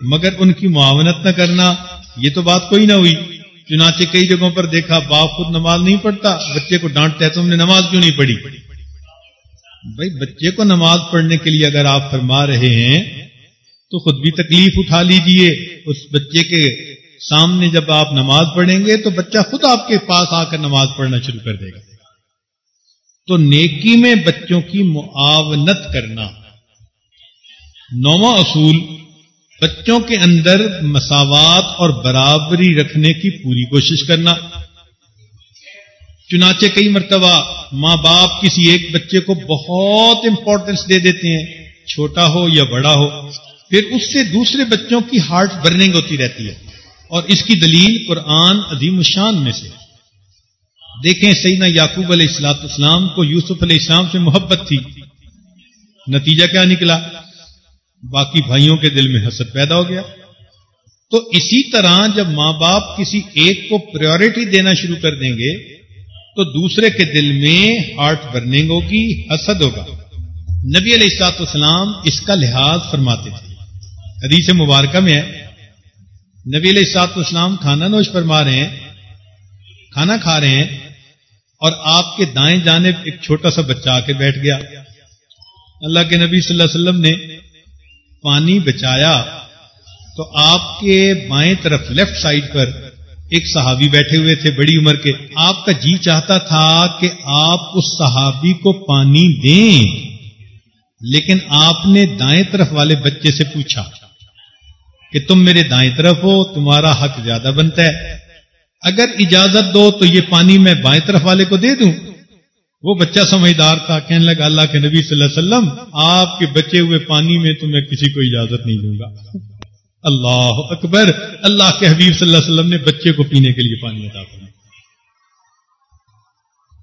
S1: مگر ان کی معاونت نہ کرنا، یہ تو بات کوئی نہ ہوئی۔ چنانچہ کئی جگہوں پر دیکھا، باپ خود نماز نہیں پڑھتا، بچے کو ڈانٹتا ہے تم نے نماز کیوں نہیں پڑھی؟ بھائی، بچے کو نماز پڑھنے کے لیے اگر آپ فرما رہے ہیں، تو خود بھی تکلیف اٹھا لیجیے۔ اس بچے کے سامنے جب آپ نماز پڑھیں گے تو بچہ خود آپ کے پاس آ کر نماز پڑھنا شروع کر دے گا۔ تو نیکی میں بچوں کی معاونت کرنا۔ نواں اصول، بچوں کے اندر مساوات اور برابری رکھنے کی پوری کوشش کرنا۔ چنانچہ کئی مرتبہ ماں باپ کسی ایک بچے کو بہت امپورٹنس دے دیتے ہیں، چھوٹا ہو یا بڑا ہو، پھر اس سے دوسرے بچوں کی ہارٹ برننگ ہوتی رہتی ہے۔ اور اس کی دلیل قرآن عظیم الشان میں سے دیکھیں سیدنا یعقوب علیہ السلاط اسلام کو یوسف علیہ السلام سے محبت تھی۔ نتیجہ کیا نکلا؟ باقی بھائیوں کے دل میں حسد پیدا ہو گیا۔ تو اسی طرح جب ماں باپ کسی ایک کو پریورٹی دینا شروع کر دیں گے، تو دوسرے کے دل میں ہارٹ برننگ ہوگی، حسد ہوگا۔ نبی علیہ السلاط والسلام اس کا لحاظ فرماتے تھے۔ حدیث مبارکہ میں ہے۔ نبی علیہ السلاط والسلام کھانا نوش فرما رہے ہیں، کھانا کھا رہے ہیں، اور آپ کے دائیں جانب ایک چھوٹا سا بچہ آ کے بیٹھ گیا۔ اللہ کے نبی صلی اللہ علیہ وسلم نے پانی بچایا۔ تو آپ کے بائیں طرف لیفٹ سائڈ پر ایک صحابی بیٹھے ہوئے تھے بڑی عمر کے۔ آپ کا جی چاہتا تھا کہ آپ اس صحابی کو پانی دیں، لیکن آپ نے دائیں طرف والے بچے سے پوچھا۔ کہ تم میرے دائیں طرف ہو، تمہارا حق زیادہ بنتا ہے۔ اگر اجازت دو تو یہ پانی میں بائیں طرف والے کو دے دوں۔ وہ بچہ سمجھدار تھا، کہنے لگا، اللہ کے نبی صلی اللہ علیہ وسلم، آپ کے بچے ہوئے پانی میں تو میں کسی کو اجازت نہیں دوں گا۔ اللہ اکبر، اللہ کے حبیب صلی اللہ علیہ وسلم نے بچے کو پینے کے لیے پانی عطا کرنا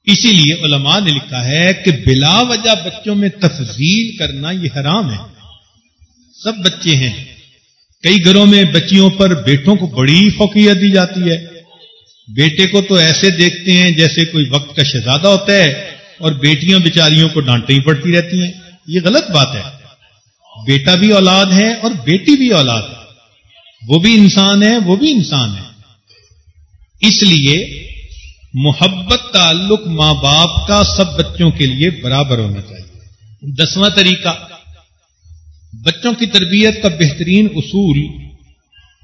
S1: اسی لیے علماء نے لکھا ہے کہ بلا وجہ بچوں میں تفضیل کرنا یہ حرام ہے۔ سب بچے ہیں۔ کئی گھروں میں بچیوں پر بیٹوں کو بڑی فوقیت دی جاتی ہے۔ بیٹے کو تو ایسے دیکھتے ہیں جیسے کوئی وقت کا شہزادہ ہوتا ہے اور بیٹیاں بیچاریوں کو ڈانٹی پڑتی رہتی ہیں۔ یہ غلط بات ہے۔ بیٹا بھی اولاد ہے اور بیٹی بھی اولاد ہے۔ وہ بھی انسان ہے، وہ بھی انسان ہے۔ اس لیے محبت تعلق ماں باپ کا سب بچوں کے لیے برابر ہونا چاہیے۔ دسواں طریقہ بچوں کی تربیت کا بہترین اصول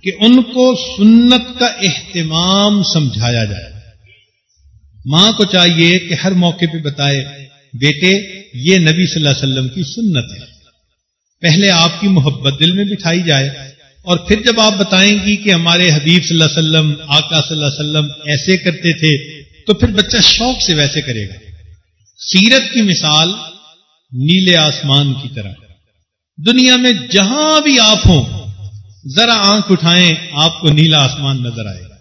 S1: کہ ان کو سنت کا اہتمام سمجھایا جائے۔ ماں کو چاہیے کہ ہر موقع پہ بتائے، بیٹے، یہ نبی صلی اللہ علیہ وسلم کی سنت ہے۔ پہلے آپ کی محبت دل میں بٹھائی جائے اور پھر جب آپ بتائیں گی کہ ہمارے حبیب صلی اللہ علیہ وسلم، آقا صلی اللہ علیہ وسلم ایسے کرتے تھے، تو پھر بچہ شوق سے ویسے کرے گا۔ سیرت کی مثال نیلے آسمان کی طرح۔ دنیا میں جہاں بھی آپ ہوں، ذرا آنکھ اٹھائیں، آپ کو نیلا آسمان نظر آئے۔ گا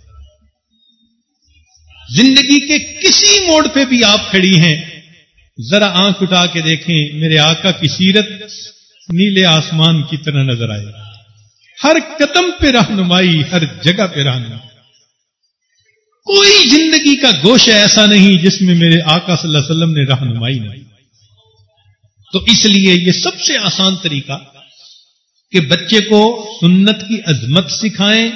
S1: زندگی کے کسی موڑ پہ بھی آپ کھڑی ہیں، ذرا آنکھ اٹھا کے دیکھیں، میرے آقا کی سیرت نیلے آسمان کی طرح نظر آئے۔ ہر قدم پہ رہنمائی، ہر جگہ پہ رہنمائی۔ کوئی زندگی کا گوشہ ایسا نہیں جس میں میرے آقا صلی اللہ علیہ وسلم نے رہنمائی نہیں تو اس لیے یہ سب سے آسان طریقہ کہ بچے کو سنت کی عظمت سکھائیں،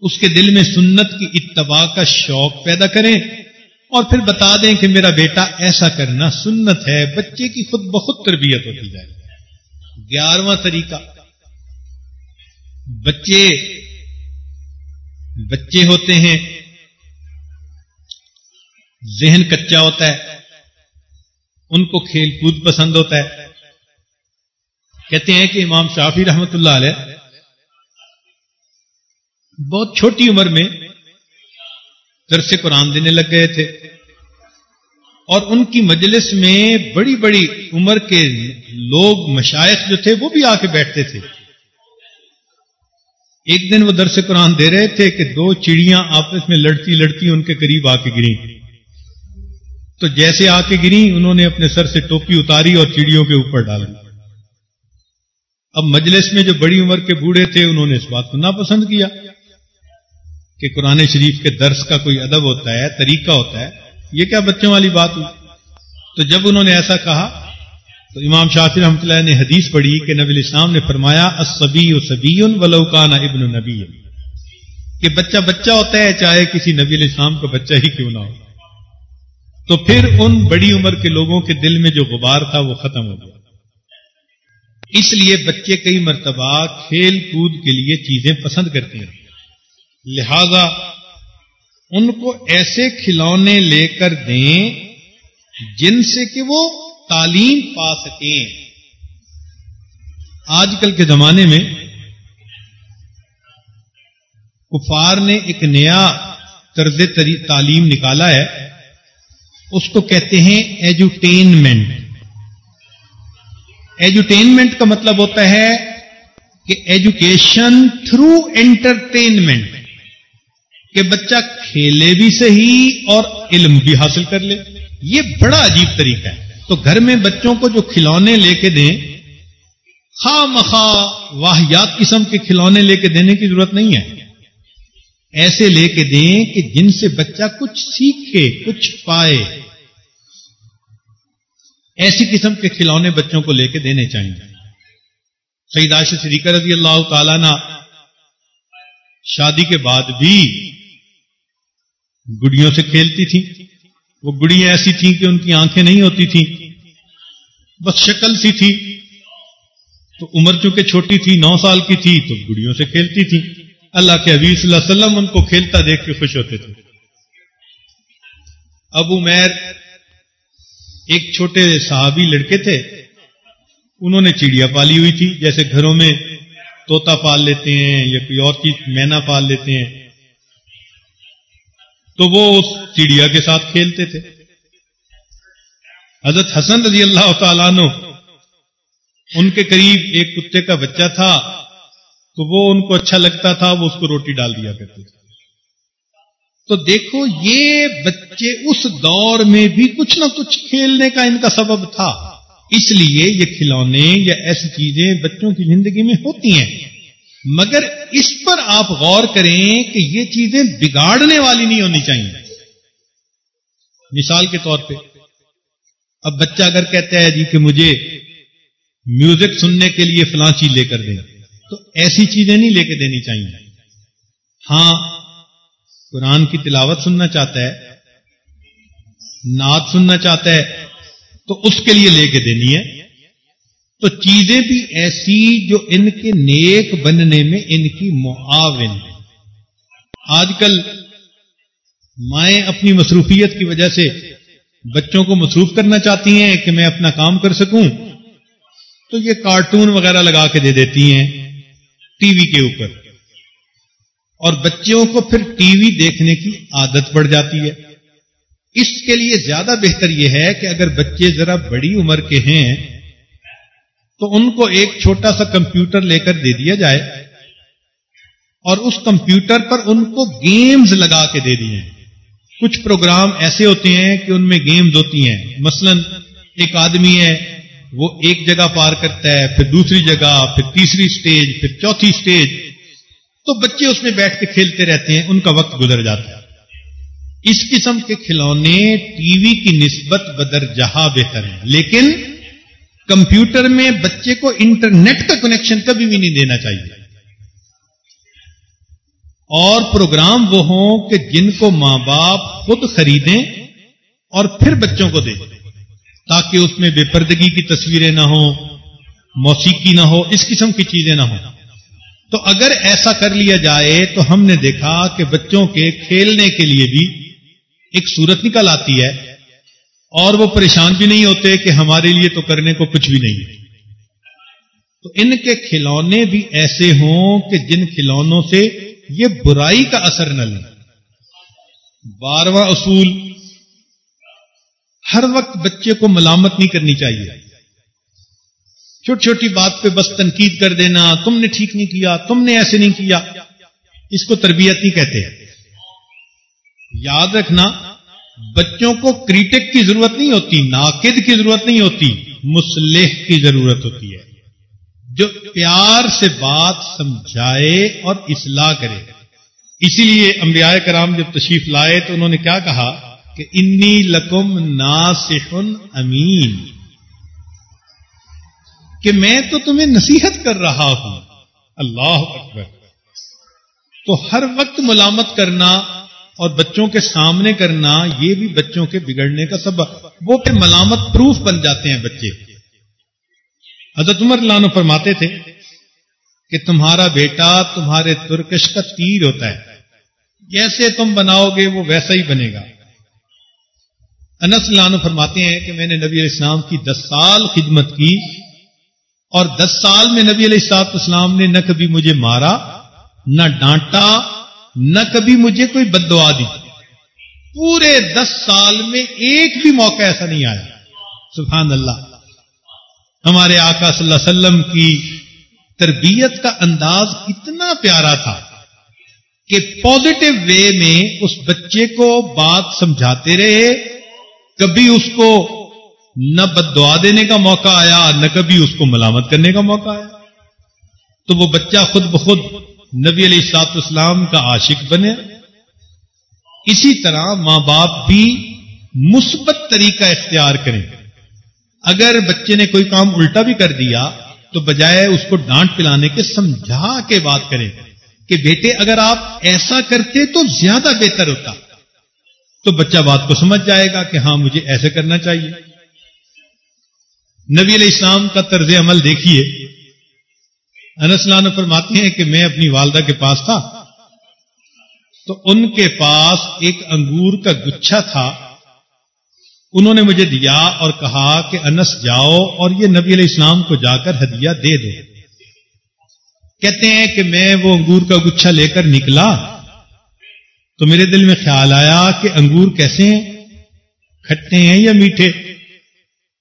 S1: اس کے دل میں سنت کی اتباع کا شوق پیدا کریں اور پھر بتا دیں کہ میرا بیٹا ایسا کرنا سنت ہے، بچے کی خود بخود تربیت ہوتی جائے۔ گیارہواں طریقہ، بچے بچے ہوتے ہیں، ذہن کچا ہوتا ہے۔ ان کو کھیل کود پسند ہوتا ہے۔ کہتے ہیں کہ امام شافی رحمت اللہ علیہ بہت چھوٹی عمر میں درس قرآن دینے لگ گئے تھے۔ اور ان کی مجلس میں بڑی بڑی عمر کے لوگ مشائق جو تھے، وہ بھی آ کے بیٹھتے تھے۔ ایک دن وہ درس قرآن دے رہے تھے کہ دو چڑیاں آپس میں لڑتی لڑتی ان کے قریب آ کے گری تو جیسے آ کے گری انہوں نے اپنے سر سے ٹوپی اتاری اور چڑیوں کے اوپر ڈالی۔ اب مجلس میں جو بڑی عمر کے بوڑھے تھے، انہوں نے اس بات کو ناپسند کیا کہ قرآن شریف کے درس کا کوئی ادب ہوتا ہے، طریقہ ہوتا ہے، یہ کیا بچوں والی بات ہوئی تو جب انہوں نے ایسا کہا، تو امام شافی رحمۃ اللہ نے حدیث پڑھی کہ نبی اسلام نے فرمایا اسبی و سبی ولوکان ابن نبی۔ کہ بچہ بچہ ہوتا ہے، چاہے کسی نبی الاسلام کا بچہ ہی کیوں نہ ہو۔ تو پھر ان بڑی عمر کے لوگوں کے دل میں جو غبار تھا وہ ختم ہو گیا۔ اس لیے بچے کئی مرتبہ کھیل کود کے لیے چیزیں پسند کرتے ہیں۔ لہذا ان کو ایسے کھلونے لے کر دیں جن سے کہ وہ تعلیم پا سکیں۔ آج کل کے زمانے میں کفار نے ایک نیا طرز تعلیم نکالا ہے۔ اس کو کہتے ہیں ایجوٹینمنٹ ایجوٹینمنٹ کا مطلب ہوتا ہے کہ ایجوکیشن تھرو انٹرٹینمنٹ کہ بچہ کھیلے بھی صحیح اور علم بھی حاصل کر لے. یہ بڑا عجیب طریقہ ہے. تو گھر میں بچوں کو جو کھلونے لے کے دیں، خواہ مخواہ واحیات قسم کے کھلونے لے کے دینے کی ضرورت نہیں ہے. ایسے لے کے دیں کہ جن سے بچہ کچھ سیکھے، کچھ پائے۔ ایسی قسم کے کھلونے بچوں کو لے کے دینے چاہیے۔ سعید عاشق صدیقہ رضی اللہ تعالیٰ نے شادی کے بعد بھی گڑیوں سے کھیلتی تھی وہ گڑیاں ایسی تھیں کہ ان کی آنکھیں نہیں ہوتی تھیں۔ بس شکل سی تھی۔ تو عمر چونکہ چھوٹی تھی، نو سال کی تھی، تو گڑیوں سے کھیلتی تھی اللہ کے حبیب صلی اللہ علیہ وسلم ان کو کھیلتا دیکھ کے خوش ہوتے تھے۔ ابو میر ایک چھوٹے صحابی لڑکے تھے۔ انہوں نے چڑیا پالی ہوئی تھی۔ جیسے گھروں میں توتا پال لیتے ہیں یا کوئی اور چیز، مینا پال لیتے ہیں۔ تو وہ اس چڑیا کے ساتھ کھیلتے تھے۔ حضرت حسن رضی اللہ تعالیٰ نو ان کے قریب ایک کتے کا بچہ تھا۔ تو وہ ان کو اچھا لگتا تھا، وہ اس کو روٹی ڈال دیا کرتے تھے۔ تو دیکھو، یہ بچے اس دور میں بھی کچھ نہ کچھ کھیلنے کا ان کا سبب تھا۔ اس لیے یہ کھلونے یا ایسی چیزیں بچوں کی زندگی میں ہوتی ہیں۔ مگر اس پر آپ غور کریں کہ یہ چیزیں بگاڑنے والی نہیں ہونی چاہیے۔ مثال کے طور پہ، اب بچہ اگر کہتا ہے جی کہ مجھے میوزک سننے کے لیے فلاں چیز لے کر دیں۔ تو ایسی چیزیں نہیں لے کے دینی چاہیے۔ ہاں قرآن کی تلاوت سننا چاہتا ہے، نعت سننا چاہتا ہے، تو اس کے لیے لے کے دینی ہے۔ تو چیزیں بھی ایسی جو ان کے نیک بننے میں ان کی معاون۔ ہے آج کل مائیں اپنی مصروفیت کی وجہ سے بچوں کو مصروف کرنا چاہتی ہیں کہ میں اپنا کام کر سکوں۔ تو یہ کارٹون وغیرہ لگا کے دے دیتی ہیں۔ ٹی وی کے اوپر۔ اور بچوں کو پھر ٹی وی دیکھنے کی عادت پڑ جاتی ہے۔ اس کے لیے زیادہ بہتر یہ ہے کہ اگر بچے ذرا بڑی عمر کے ہیں، تو ان کو ایک چھوٹا سا کمپیوٹر لے کر دے دیا جائے۔ اور اس کمپیوٹر پر ان کو گیمز لگا کے دے دیے۔ کچھ پروگرام ایسے ہوتے ہیں کہ ان میں گیمز ہوتی ہیں۔ مثلا ایک آدمی ہے وہ ایک جگہ پار کرتا ہے، پھر دوسری جگہ، پھر تیسری سٹیج پھر چوتھی سٹیج تو بچے اس میں بیٹھ کے کھیلتے رہتے ہیں، ان کا وقت گزر جاتا ہے۔ اس قسم کے کھلونے ٹی وی کی نسبت بدر جہاں بہتر ہیں۔ لیکن کمپیوٹر میں بچے کو انٹرنیٹ کا کنیکشن کبھی بھی نہیں دینا چاہیے۔ اور پروگرام وہ ہوں کہ جن کو ماں باپ خود خریدیں اور پھر بچوں کو دیں۔ تاکہ اس میں بے پردگی کی تصویریں نہ ہوں، موسیقی نہ ہو، اس قسم کی چیزیں نہ ہوں۔ تو اگر ایسا کر لیا جائے تو ہم نے دیکھا کہ بچوں کے کھیلنے کے لیے بھی ایک صورت نکل آتی ہے اور وہ پریشان بھی نہیں ہوتے کہ ہمارے لیے تو کرنے کو کچھ بھی نہیں۔ تو ان کے کھلونے بھی ایسے ہوں کہ جن کھلونوں سے یہ برائی کا اثر نہ لیں بارواں اصول ہر وقت بچے کو ملامت نہیں کرنی چاہیے۔ چھوٹی چھوٹی بات پہ بس تنقید کر دینا، تم نے ٹھیک نہیں کیا، تم نے ایسے نہیں کیا۔ اس کو تربیت نہیں کہتے۔ یاد رکھنا، بچوں کو کریٹک کی ضرورت نہیں ہوتی، ناقد کی ضرورت نہیں ہوتی مسلح کی ضرورت ہوتی ہے۔ جو پیار سے بات سمجھائے اور اصلاح کرے۔ اسی لیے انبیاء کرام جب تشریف لائے تو انہوں نے کیا کہا؟ کہ انی لکم ناسخ امین، کہ میں تو تمہیں نصیحت کر رہا ہوں، اللہ اکبر۔ تو ہر وقت ملامت کرنا اور بچوں کے سامنے کرنا، یہ بھی بچوں کے بگڑنے کا سبب۔ وہ پھر ملامت پروف بن جاتے ہیں بچے۔ حضرت عمر لانو فرماتے تھے کہ تمہارا بیٹا تمہارے ترکش کا تیر ہوتا ہے، جیسے تم بناؤ گے وہ ویسا ہی بنے گا۔ انس لانو فرماتے ہیں کہ میں نے نبی علیہ السلام کی دس سال خدمت کی اور دس سال میں نبی علیہ السلاط اسلام نے نہ کبھی مجھے مارا، نہ ڈانٹا، نہ کبھی مجھے کوئی بدعا دی۔ پورے دس سال میں ایک بھی موقع ایسا نہیں آیا۔ سبحان اللہ۔ ہمارے آقا صلی اللہ علیہ وسلم کی تربیت کا انداز اتنا پیارا تھا کہ پازیٹو وے میں اس بچے کو بات سمجھاتے رہے۔ کبھی اس کو نہ بد دعا دینے کا موقع آیا، نہ کبھی اس کو ملامت کرنے کا موقع آیا۔ تو وہ بچہ خود بخود نبی علیہ سات اسلام کا عاشق بنے۔ اسی طرح ماں باپ بھی مثبت طریقہ اختیار کریں۔ اگر بچے نے کوئی کام الٹا بھی کر دیا، تو بجائے اس کو ڈانٹ پلانے کے سمجھا کے بات کریں کہ بیٹے، اگر آپ ایسا کرتے تو زیادہ بہتر ہوتا۔ تو بچہ بات کو سمجھ جائے گا کہ ہاں مجھے ایسے کرنا چاہیے۔ نبی علیہ السلام کا طرز عمل دیکھیے۔ انس انسلان فرماتے ہیں کہ میں اپنی والدہ کے پاس تھا۔ تو ان کے پاس ایک انگور کا گچھا تھا۔ انہوں نے مجھے دیا اور کہا کہ انس جاؤ اور یہ نبی علیہ السلام کو جا کر ہدیہ دے دو۔ کہتے ہیں کہ میں وہ انگور کا گچھا لے کر نکلا۔ تو میرے دل میں خیال آیا کہ انگور کیسے ہیں؟ کھٹے ہیں یا میٹھے؟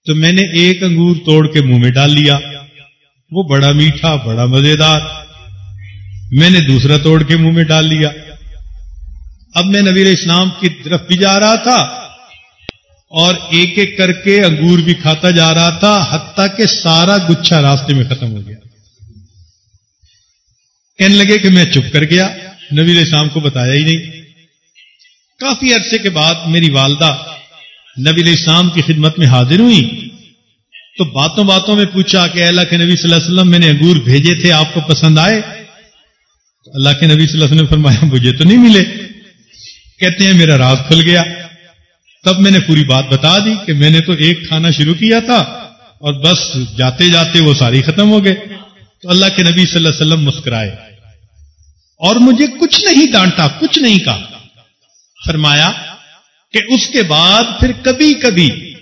S1: تو میں نے ایک انگور توڑ کے منہ میں ڈال لیا۔ وہ بڑا میٹھا، بڑا مزیدار۔ میں نے دوسرا توڑ کے منہ میں ڈال لیا۔ اب میں نبیر اسلام کی طرف بھی جا رہا تھا اور ایک ایک کر کے انگور بھی کھاتا جا رہا تھا، حتیٰ کہ سارا گچھا راستے میں ختم ہو گیا۔ کہنے لگے کہ میں چپ کر گیا، نبی اسلام کو بتایا ہی نہیں۔ کافی عرصے کے بعد میری والدہ نبی علیہ السلام کی خدمت میں حاضر ہوئی۔ تو باتوں باتوں میں پوچھا کہ اللہ کے نبی صلی اللہ علیہ وسلم، میں نے انگور بھیجے تھے، آپ کو پسند آئے؟ تو اللہ کے نبی صلی اللہ علیہ وسلم نے فرمایا، مجھے تو نہیں ملے۔ کہتے ہیں، میرا راز کھل گیا۔ تب میں نے پوری بات بتا دی کہ میں نے تو ایک کھانا شروع کیا تھا اور بس جاتے جاتے وہ ساری ختم ہو گئے۔ تو اللہ کے نبی صلی اللہ علیہ وسلم مسکرائے۔ اور مجھے کچھ نہیں، ڈانٹا، کچھ نہیں کہا۔ فرمایا کہ اس کے بعد پھر کبھی کبھی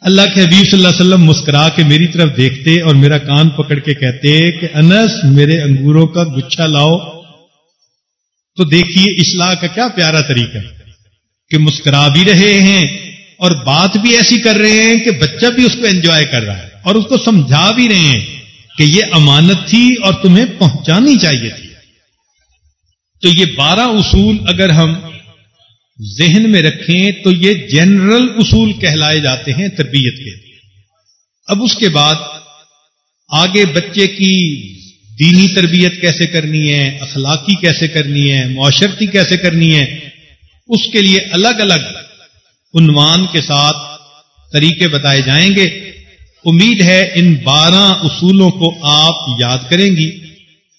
S1: اللہ کے حبیب صلی اللہ علیہ وسلم مسکرا کے میری طرف دیکھتے اور میرا کان پکڑ کے کہتے کہ انس، میرے انگوروں کا گچھا لاؤ۔ تو دیکھیے اصلاح کا کیا پیارا طریقہ کہ مسکرا بھی رہے ہیں اور بات بھی ایسی کر رہے ہیں کہ بچہ بھی اس کو انجوائے کر رہا ہے اور اس کو سمجھا بھی رہے ہیں کہ یہ امانت تھی اور تمہیں پہنچانی چاہیے تھی۔ تو یہ بارہ اصول اگر ہم ذہن میں رکھیں تو یہ جنرل اصول کہلائے جاتے ہیں تربیت کے۔ اب اس کے بعد آگے بچے کی دینی تربیت کیسے کرنی ہے، اخلاقی کیسے کرنی ہے، معاشرتی کیسے کرنی ہے، اس کے لیے الگ الگ عنوان کے ساتھ طریقے بتائے جائیں گے۔ امید ہے ان بارہ اصولوں کو آپ یاد کریں گی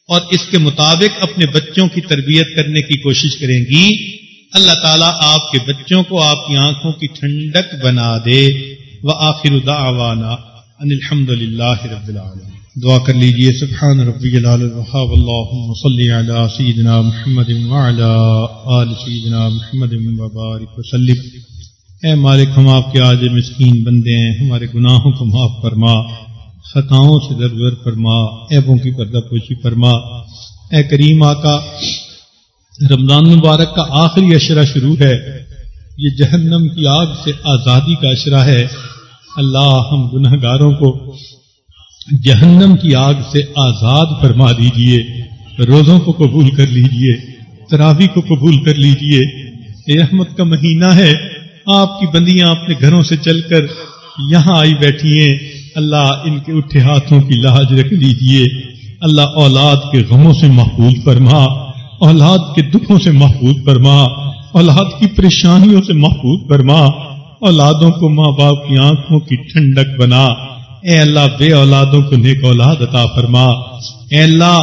S1: اور اس کے مطابق اپنے بچوں کی تربیت کرنے کی کوشش کریں گی۔ اللہ تعالیٰ آپ کے بچوں کو آپ کی آنکھوں کی ٹھنڈک بنا دے۔ وہ آخر دعوانا ان الحمد للہ رب العالمین۔ دعا کر لیجیے، سبحان ربی جلال اللہم صلی علی سیدنا محمد وعلا آل سیدنا محمد وبارک وسلم۔ اے مالک، ہم آپ کے آج مسکین بندے ہیں، ہمارے گناہوں کو معاف فرما، خطاؤں سے درگر فرما ایبوں کی پردہ پوشی فرما۔ اے کریم آقا رمضان مبارک کا آخری اشرہ شروع ہے۔ یہ جہنم کی آگ سے آزادی کا اشرہ ہے۔ اللہ ہم گناہ گاروں کو جہنم کی آگ سے آزاد فرما دیجیے۔ روزوں کو قبول کر لیجیے۔ تراوی کو قبول کر لیجیے۔ یہ احمد کا مہینہ ہے۔ آپ کی بندیاں اپنے گھروں سے چل کر یہاں آئی بیٹھی ہیں۔ اللہ ان کے اٹھے ہاتھوں کی لاج رکھ لیجیے۔ اللہ اولاد کے غموں سے محفوظ فرما۔ اولاد کے دکھوں سے محفوظ فرما، اولاد کی پریشانیوں سے محفوظ فرما، اولادوں کو ماں باپ کی آنکھوں کی ٹھنڈک بنا۔ اے اللہ، بے اولادوں کو نیک اولاد عطا فرما۔ اے اللہ،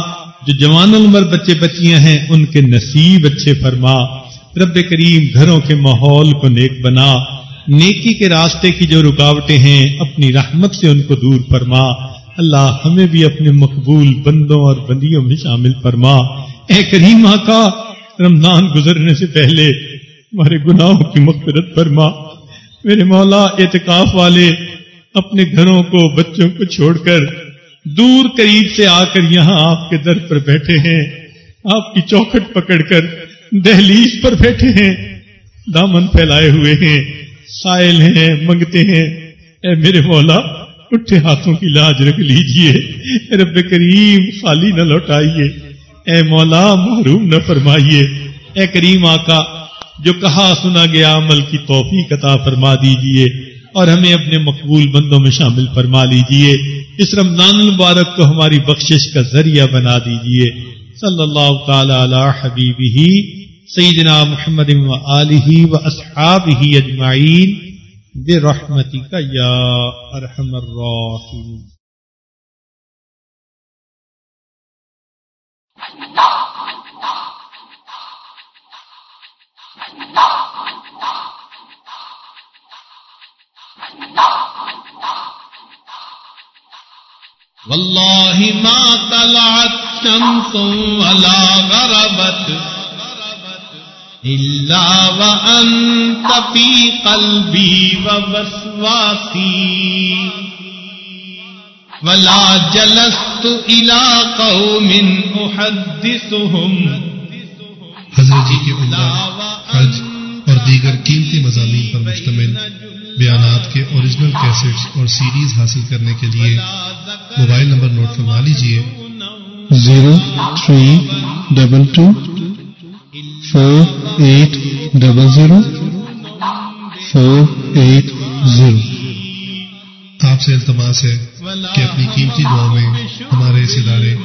S1: جو جوان عمر بچے بچیاں ہیں، ان کے نصیب اچھے فرما۔ رب کریم گھروں کے ماحول کو نیک بنا۔ نیکی کے راستے کی جو رکاوٹیں ہیں، اپنی رحمت سے ان کو دور فرما۔ اللہ ہمیں بھی اپنے مقبول بندوں اور بندیوں میں شامل فرما۔ اے کریم آقا رمضان گزرنے سے پہلے ہمارے گناہوں کی مغفرت فرما۔ میرے مولا، اعتکاف والے اپنے گھروں کو، بچوں کو چھوڑ کر دور قریب سے آ کر یہاں آپ کے در پر بیٹھے ہیں۔ آپ کی چوکھٹ پکڑ کر دہلیز پر بیٹھے ہیں۔ دامن پھیلائے ہوئے ہیں۔ سائل ہیں، منگتے ہیں۔ اے میرے مولا، اٹھے ہاتھوں کی لاج رکھ لیجیے۔ رب کریم خالی نہ لوٹائیے۔ اے مولا محروم نہ فرمائیے۔ اے کریم آقا، جو کہا سنا گیا عمل کی توفیق عطا فرما دیجیے اور ہمیں اپنے مقبول بندوں میں شامل فرما لیجیے۔ اس رمضان المبارک کو ہماری بخشش کا ذریعہ بنا دیجیے۔ صلی اللہ تعالی علی حبیب ہی سیدنا محمد و علیہ و اصحاب ہی اجمعین۔ بے رحمتی کا یا ارحم الراحمین۔
S2: والله ما طلعت شمس ولا غربت إلا وأنت في قلبي ووسواسي ولا جلست إلى قوم أحدثهم
S3: حضرت جی کے عمرہ حج اور دیگر قیمتی مضامین پر مشتمل بیانات کے اوریجنل کیسٹس اور سیریز حاصل کرنے کے لیے موبائل نمبر نوٹ فرما لیجیے
S4: zero three double two four eight double zero four eight zero.
S3: آپ سے التماس ہے کہ اپنی قیمتی دعاؤں میں ہمارے اس ادارے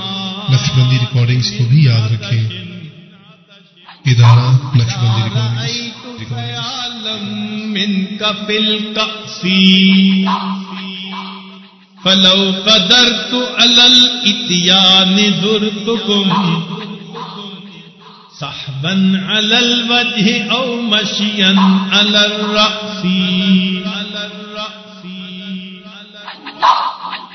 S3: نقش بندی ریکارڈنگس کو بھی یاد رکھیں۔ ادارہ نقش بندی ریکارڈنگس
S2: منك في الكأس فلو قدرت على الاتيان زرتكم صحبا على الوجه او مشيا على الرأس على الرأس على الرأس